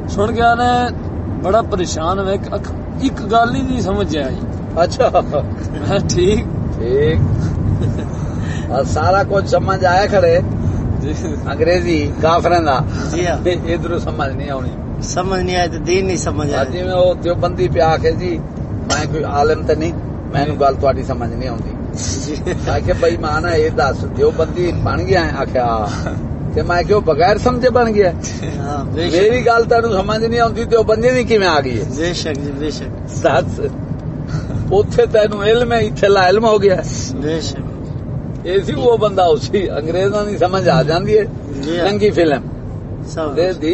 سن کے نے بڑا پریشان ہوئے ایک گل ہی نہیں سمجھ آئی اچھا۔ ہاں، ٹھیک۔ ٹھیک۔ سارا کچھ سمجھ آیا کھڑے؟ جی۔ انگریزی کافرن جی ہاں۔ ادھر سمجھ نہیں آنی۔ سمجھ نہیں آئی تو دین نہیں سمجھ آئی۔ میں وہ دیوبندی پہ آکھے جی میں کوئی عالم تے نہیں میں گل تہاڈی سمجھ نہیں آوندی جی۔ بھائی ماں نا اے دس دیوبندی بن گیا ہے۔ آکھیا میں کہو بغیر سمجھے بن گیا ہاں، میری گل تانوں سمجھ نہیں آوندی دیوبندی دی کیویں آ گئی ہے؟ بے شک جی بے شک۔ سچ اوتھے تینو علم ہے اتھے لا علم ہو گیا۔ ایسی وہ بندہ اسی انگریزوں دی سمجھ آ جاندی ہے۔ جی ہاں۔ ننگی فلم۔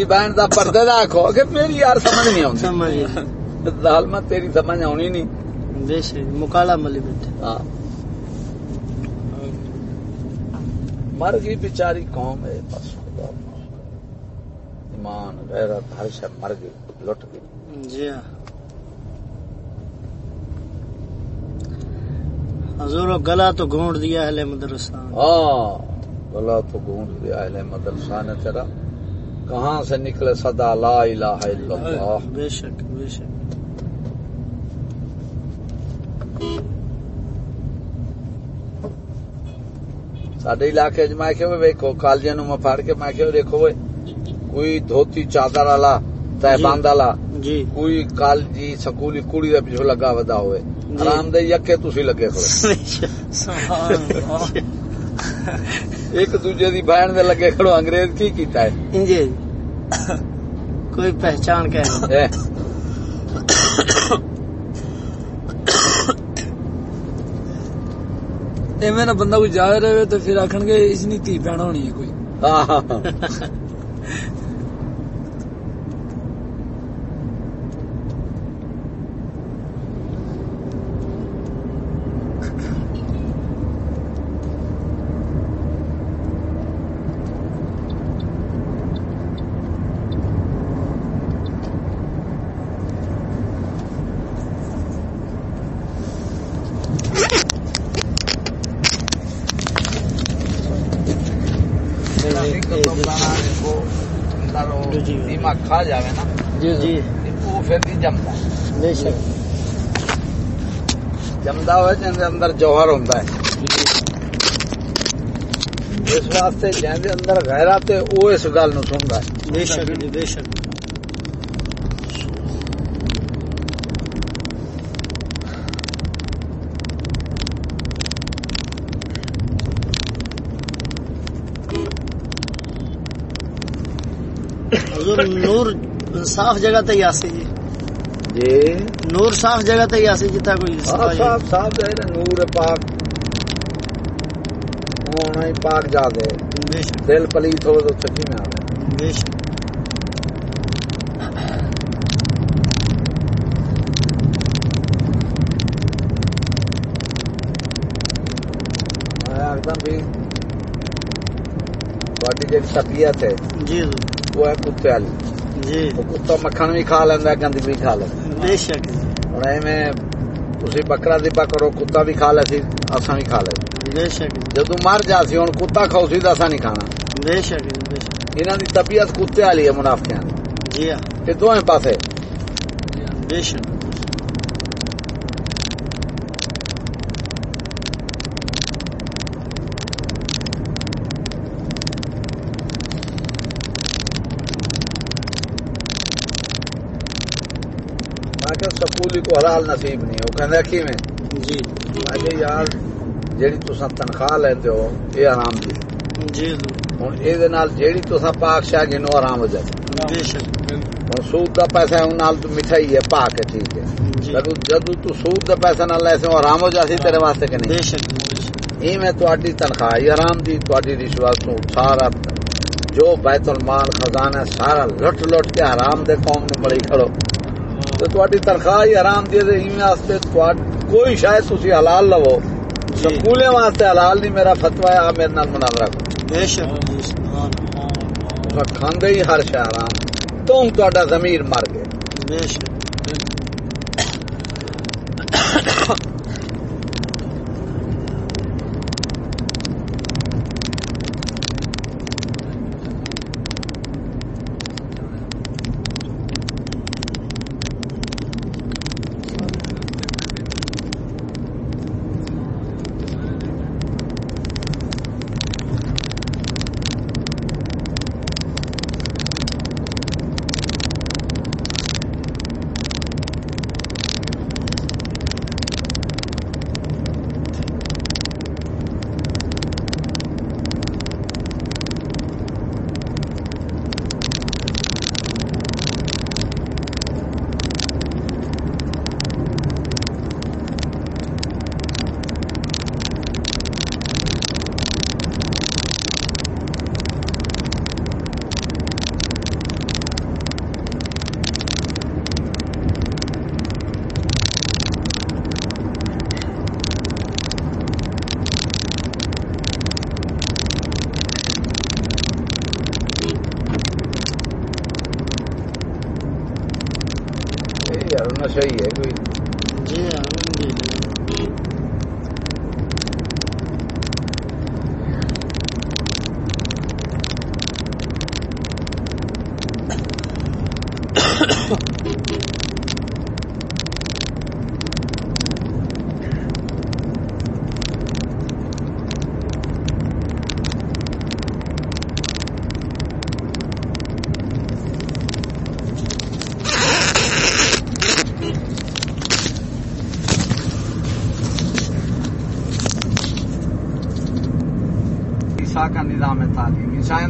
بہن دا پردے دا آکھو کہ میری یار سمجھ نہیں آوندی ظالما تیری سمجھ آونی نہیں۔ مکالا ملی بیٹھے۔ ہاں۔ مر گئی بیچاری قوم ہے بس ایمان غیرت ہر شے مر گئی لٹ گئی۔ جی ہاں۔ حضور گلا تو گونڈ دیا اہل مدرسہ۔ ہاں گلا تو گونڈ دیا اہل مدرسہ نے تیرا۔ کہاں سے نکلے صدا؟ لا الہ الا اللہ بے شک بے شک۔ سڈے علاقے چ میں کہ ویکو کالجا نو میں پھڑ کے میں کہ دیکھو کوئی دھوتی چادر والا جی۔ تہباند والا جی۔ کوئی کالجی سکولی کڑی دے پیچھے لگا ودا ہوئے۔ جی۔ آرام دے یکے تسی لگے ایک دوجے دی بہن دے لگے کھڑو انگریز کی کیتا ہے؟ جی۔ کوئی پہچان کے ایویں نہ بندہ کوئی جا رہے تو پھر آخر گے اس نی تھی بہن ہونی ہے کوئی۔ ہوئے جن دے اندر جوہر ہوندا ہے۔ اس واسطے جن دے اندر غیرت ہے، او اس گل نو سندا ہے۔ بے شک جی، بے شک۔ نور انصاف جگہ تے جی۔ جی۔ نور صاف جگہ تے ایسی جتا کوئی ہاں، صاف صاف ہے نور پاک۔ ہونا ہی پاک جا دے دل پلیت ہو تو سچی میں بے شک۔ طبیعت ہے جی۔ وہ ہے کتے والی۔ جی۔ کتا مکھن بھی کھا لینا گند بھی کھا لینا بے شک۔ ہوں ایویں تھی بکرا دبا کرو کتا بھی کھا لے سی اصا بھی کھا لے۔ بے شک۔ جدو مر جا سی ہوں کتا کھاؤ سی تو اصا نہیں کھانا۔ بے شک بے شک۔ انہوں کی طبیعت کتے والی ہے منافقیاں۔ جی ہاں۔ دونوں پاسے۔ بے شک میں سکولی کو حلال نصیب نہیں وہ کہندا کی میں جی۔ میں کہ یار جیڑی تساں تنخواہ لیندے ہو یہ حرام دی جی حضور ہن اے دے نال جیڑی تساں پاک شاہ گنو حرام ہو جائے۔ بے شک۔ ہن سود دا پیسہ ہے نال تو مٹھائی ہے پاک ہے ٹھیک ہے۔ جی۔ جدو جدو تو سود دا پیسہ نال لے سے حرام ہو جاسی تیرے واسطے کہ نہیں؟ بے شک بے شک۔ ای میں تواڈی تنخواہ ہی حرام دی تواڈی رشوت تو سارا جو بیت المال خزانہ سارا لٹ لٹ کے حرام دے قوم نو بڑی کھڑو۔ تو تواڈی تنخواہ ہی حرام دی تے واسطے کوئی شاید تسی حلال لو جی۔ سکولے واسطے حلال نہیں میرا فتوی ہے آ میرے نال مناظرہ کرو۔ بے شک کھاندے ہی ہر شے حرام۔ تم ضمیر مر گئے۔ بے شک۔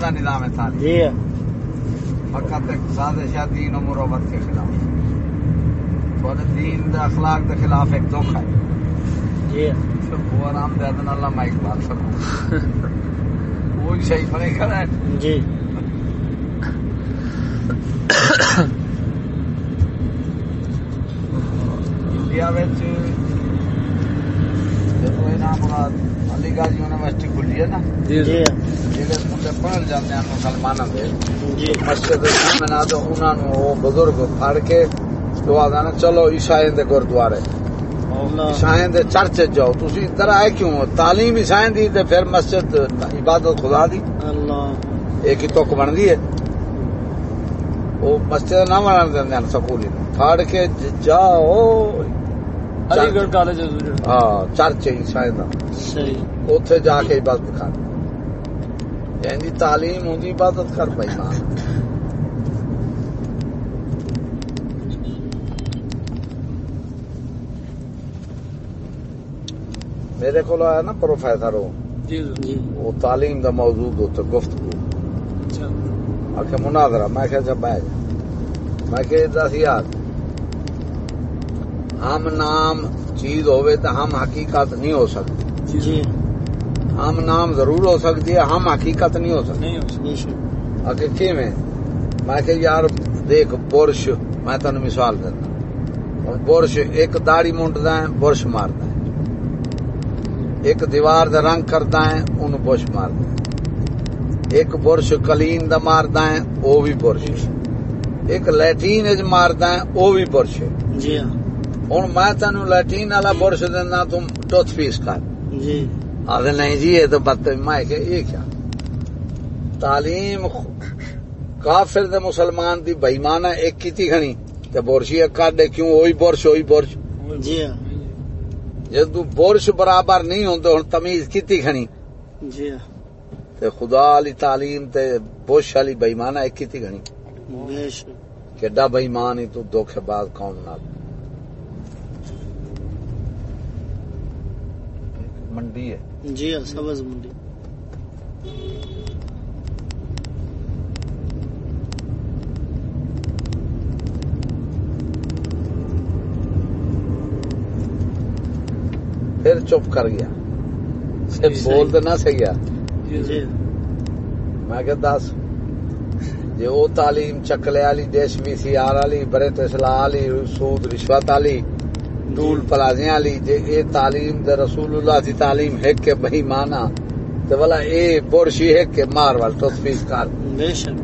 کا نظام ہے جی فقط دین و مروت کے خلاف تھوڑے دین اخلاق کے خلاف ایک ہے جی وہ آرام دے دن اللہ بات سکوں وہ بنے ہے جی انڈیا یہ نام مراد علی گڑھ یونیورسٹی کھلی ہے نا جہے منڈے پڑھن جاتے ہیں مسلمانوں کے مسجد سامنے آ تو انہوں نے وہ بزرگ کے تو آدھا نا چلو عیسائی دے گردوارے عیسائی دے چرچ جاؤ تسی ادھر آئے کیوں تعلیم عیسائی دی تے پھر مسجد عبادت خدا دی ایک ہی توک بن دی ہے وہ مسجد نہ بنان دیں نو پھڑ کے جاؤ علی گڑھ کالج ہاں چرچ صحیح اوتھے جا کے عبادت کر یعنی تعلیم ہوں عبادت کر پائی ماں میرے کو آیا نا پروفیسر وہ وہ تعلیم دا موضوع ہوتا گفتگو آخر مناظرہ میں کہ جب بہ جا میں کہ دس یار ہم نام چیز ہوئے تو ہم حقیقت نہیں ہو سکتی جی۔ ہم نام ضرور ہو سکتی ہے ہم حقیقت نہیں ہو سکتی۔ میں میں کہ یار دیکھ برش میں تین مثال دینا۔ برش ایک داڑی منڈتا ہے برش مارتا ہے۔ ایک دیوار دا رنگ کرتا ہے ان برش مارتا ہے۔ ایک برش کلین دا مارتا ہے وہ بھی برش ایک لیٹرین وچ ماردا ہے او بھی برش ہے۔ جی ہاں۔ ہن میں تینوں لیٹرین والا برش دینا تم ٹوتھ پیس کر جی آدھے نہیں جی یہ تو بات میں کہ یہ کیا تعلیم کافر دے مسلمان دی بےمان ہے ایک کیتی کھنی تے برشی کڈے کیوں وہی برش وہی برش جی جدو برش برابر نہیں ہوندے ہن تمیز کیتی کھنی جی تے خدا علی تعلیم تے برش علی بےمان ایک کیتی کھنی بے شک کیڈا بےمان ہی تو دھوکے باز قوم نال منڈی ہے۔ جی ہاں سبز منڈی۔ پھر چپ کر گیا۔ صرف بول تو نہ سے گیا جی میں کہ دس۔ جی وہ تعلیم چکلے والی دیش وی سی آر والی برت اصلاح والی سود رشوت والی۔ ٹول پلازیاں والی جی یہ تعلیم دے رسول اللہ دی تعلیم ہے کہ بہی مانا تو بلا اے برشی ہے کہ مار وال تصفیق کر۔ بے شک۔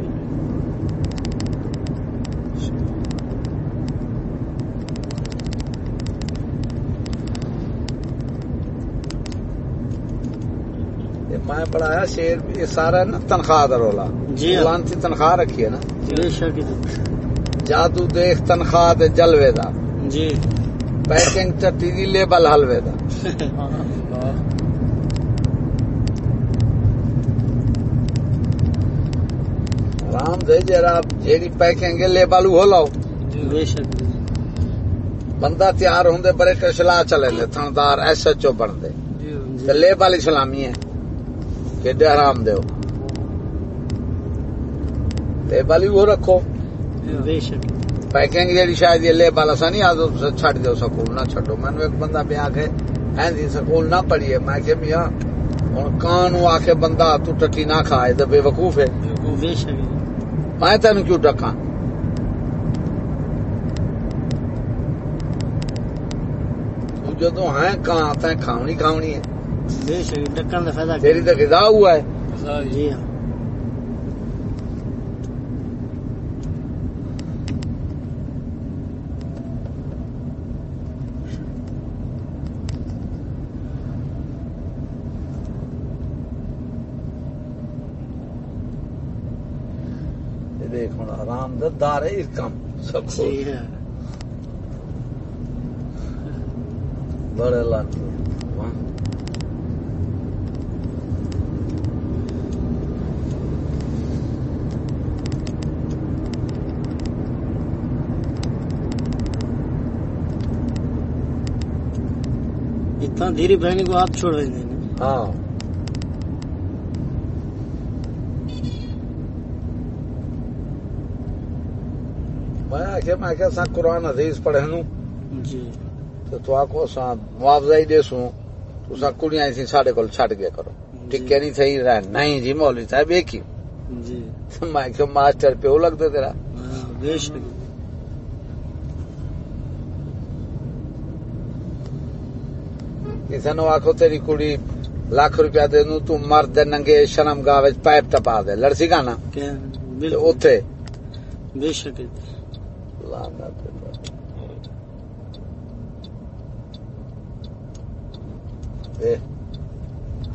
میں پڑھایا شیر یہ سارا نا تنخواہ دا رولا۔ جی ہاں۔ لانتی تنخواہ رکھی ہے نا۔ بے شک۔ جادو دیکھ تنخواہ دے جلوے دا۔ جی۔ پیکنگ چٹی دی لیبل حلوے دا رام دے جرا جیڑی پیکنگ ہے لیبل وہ لاؤ بندہ تیار ہوندے بڑے کشلا چلے لے تھندار ایس ایچ او بن دے تے لیبل اسلامی ہے کہ حرام دیو لیبل ہی وہ رکھو بے شک پیکنگ جیڑی شاید یہ لیبل اسا نہیں آدو چھڈ دیو سکول نہ چھڈو میں ایک بندہ پہ آ کے ایندی سکول نہ پڑھیے میں کہ میاں ہن کانو آ کے بندہ تو ٹٹی نہ کھائے تے بے وقوف ہے میں تینوں کیوں ڈکاں تو جدو ہیں کہاں تے کھاونی کھاونی ہے بے شک ڈکن کا فائدہ تیری تو غذا ہوا ہے جی ہاں یہ دیکھ ہوں دار ہے اس کام۔ سب ہاں بڑے واہ۔ اتنا دھیری بہنی کو آپ چھوڑ دیں ہاں میں آخیا میں آخیا سا قرآن حدیث پڑھے نو جی۔ تو تو سا معاوضہ ہی دے سوں تو سا کڑیاں تھی ساڈے کول چھڈ گیا کرو۔ ٹکے نہیں تھی رہ نہیں جی مولوی صاحب ایک ہی۔ جی۔ میں کہ ماسٹر پیو لگ دے تیرا۔ ہاں بے شک۔ کسی نو آخو تیری کڑی لاکھ روپیہ دے دوں تو مرد ننگے شرم گاہ پائپ ٹپا دے۔ لڑسی گا نا کیا؟ تے بالکل۔ اوتھے۔ بے شک۔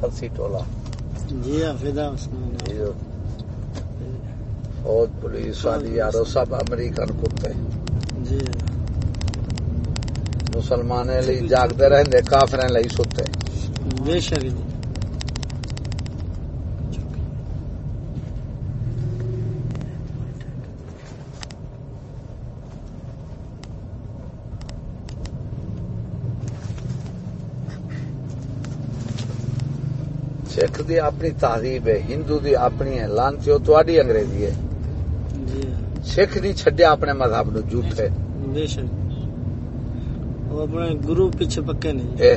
ہسی ٹولا۔ جی جو فوج پولیس والی یارو سب امریکن کتے۔ جی۔ مسلمانے لی جاگتے رہندے کافریں لئی ستے۔ بے شک۔ سکھ دی اپنی تہذیب ہے ہندو دی اپنی ہے لانتی انگریزی ہے۔ جی ہاں۔ سکھ نہیں چھڈیا اپنے مذہب نو جھوٹے بے شک۔ اپنے گرو پیچھے پکے نہیں۔ اے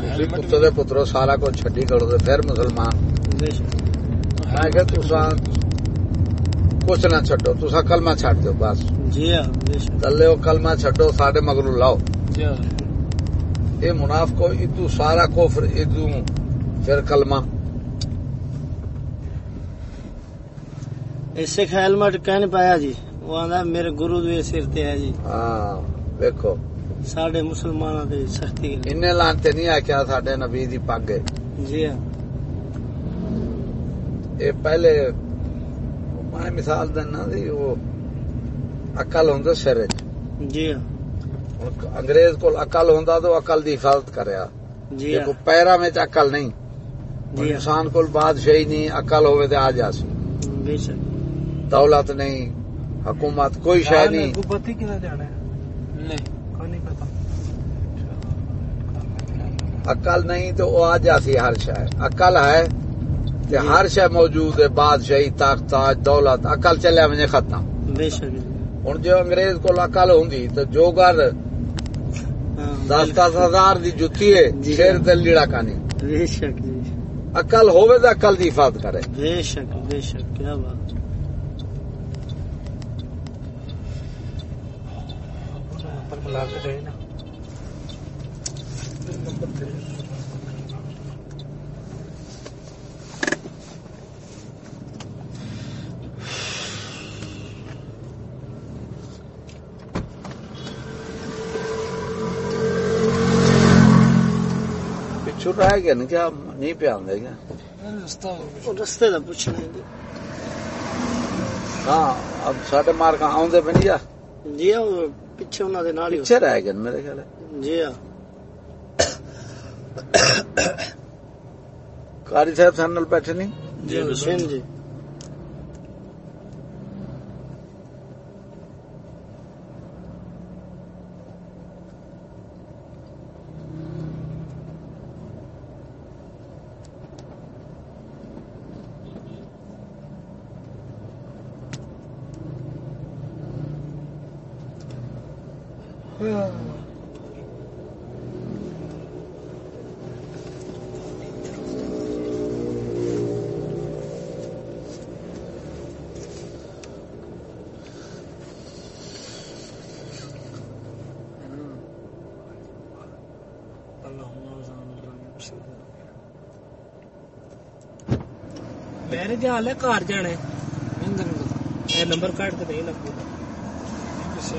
تسی پتر دے پترو سارا کچھ چھڈی کرو تے پھر مسلمان۔ بے شک۔ میں کہ تساں کچھ نہ چھڈو تساں کلمہ چھڈ دیو بس۔ جی ہاں بے شک۔ تلے او کلمہ چھڈو ساڈے مگرو لاؤ۔ کیا اے منافقو ادو سارا کفر ادو پھر کلمہ۔ اس سے خیال مٹ کہنے پایا جی۔ وہ آندا میرے گرو دے سر تے ہے جی۔ ہاں ویکھو۔ ساڈے مسلمان دی سختی انہیں لانتے نہیں آکھیا ساڈے نبی دی پگ ہے۔ جی ہاں۔ اے پہلے میں مثال دینا دی وہ عقل ہوندا سر جی ہاں۔ انگریز کو عقل ہوندا تو عقل دی حفاظت کریا۔ جی کو ہاں۔ پیرا میں عقل نہیں۔ جی انسان کو بادشاہی نہیں اکل ہوئے تو آ جاسی دولت نہیں حکومت کوئی شہ نہیں۔ اکل نہیں۔ تو وہ آ جاتی ہر شہر اکل ہے ہر شہ موجود ہے بادشاہی طاقت دولت۔ اکل چلے مجھے ختم۔ ہوں جو انگریز کو اکل ہوں تو جو گھر دس دس ہزار دی جتی ہے شیر لیڑا کانی۔ بے شک۔ اکل ہوے تو عقل دی حفاظت کرے۔ بے شک بے شک کیا بات۔ ہاں، نمبر ملا نا۔ مشہور رہا ہے کیا نا کیا نہیں پہ آدھے کیا رستے کا پوچھنا ہاں اب ساڈے مارک آدھے پہ نہیں آ جی ہاں پیچھے انہوں دے نال پیچھے رہ گئے میرے خیال جی ہاں قاری صاحب سن بیٹھے نہیں جی جی نمبر کاٹ کے نہیں لگے گا سو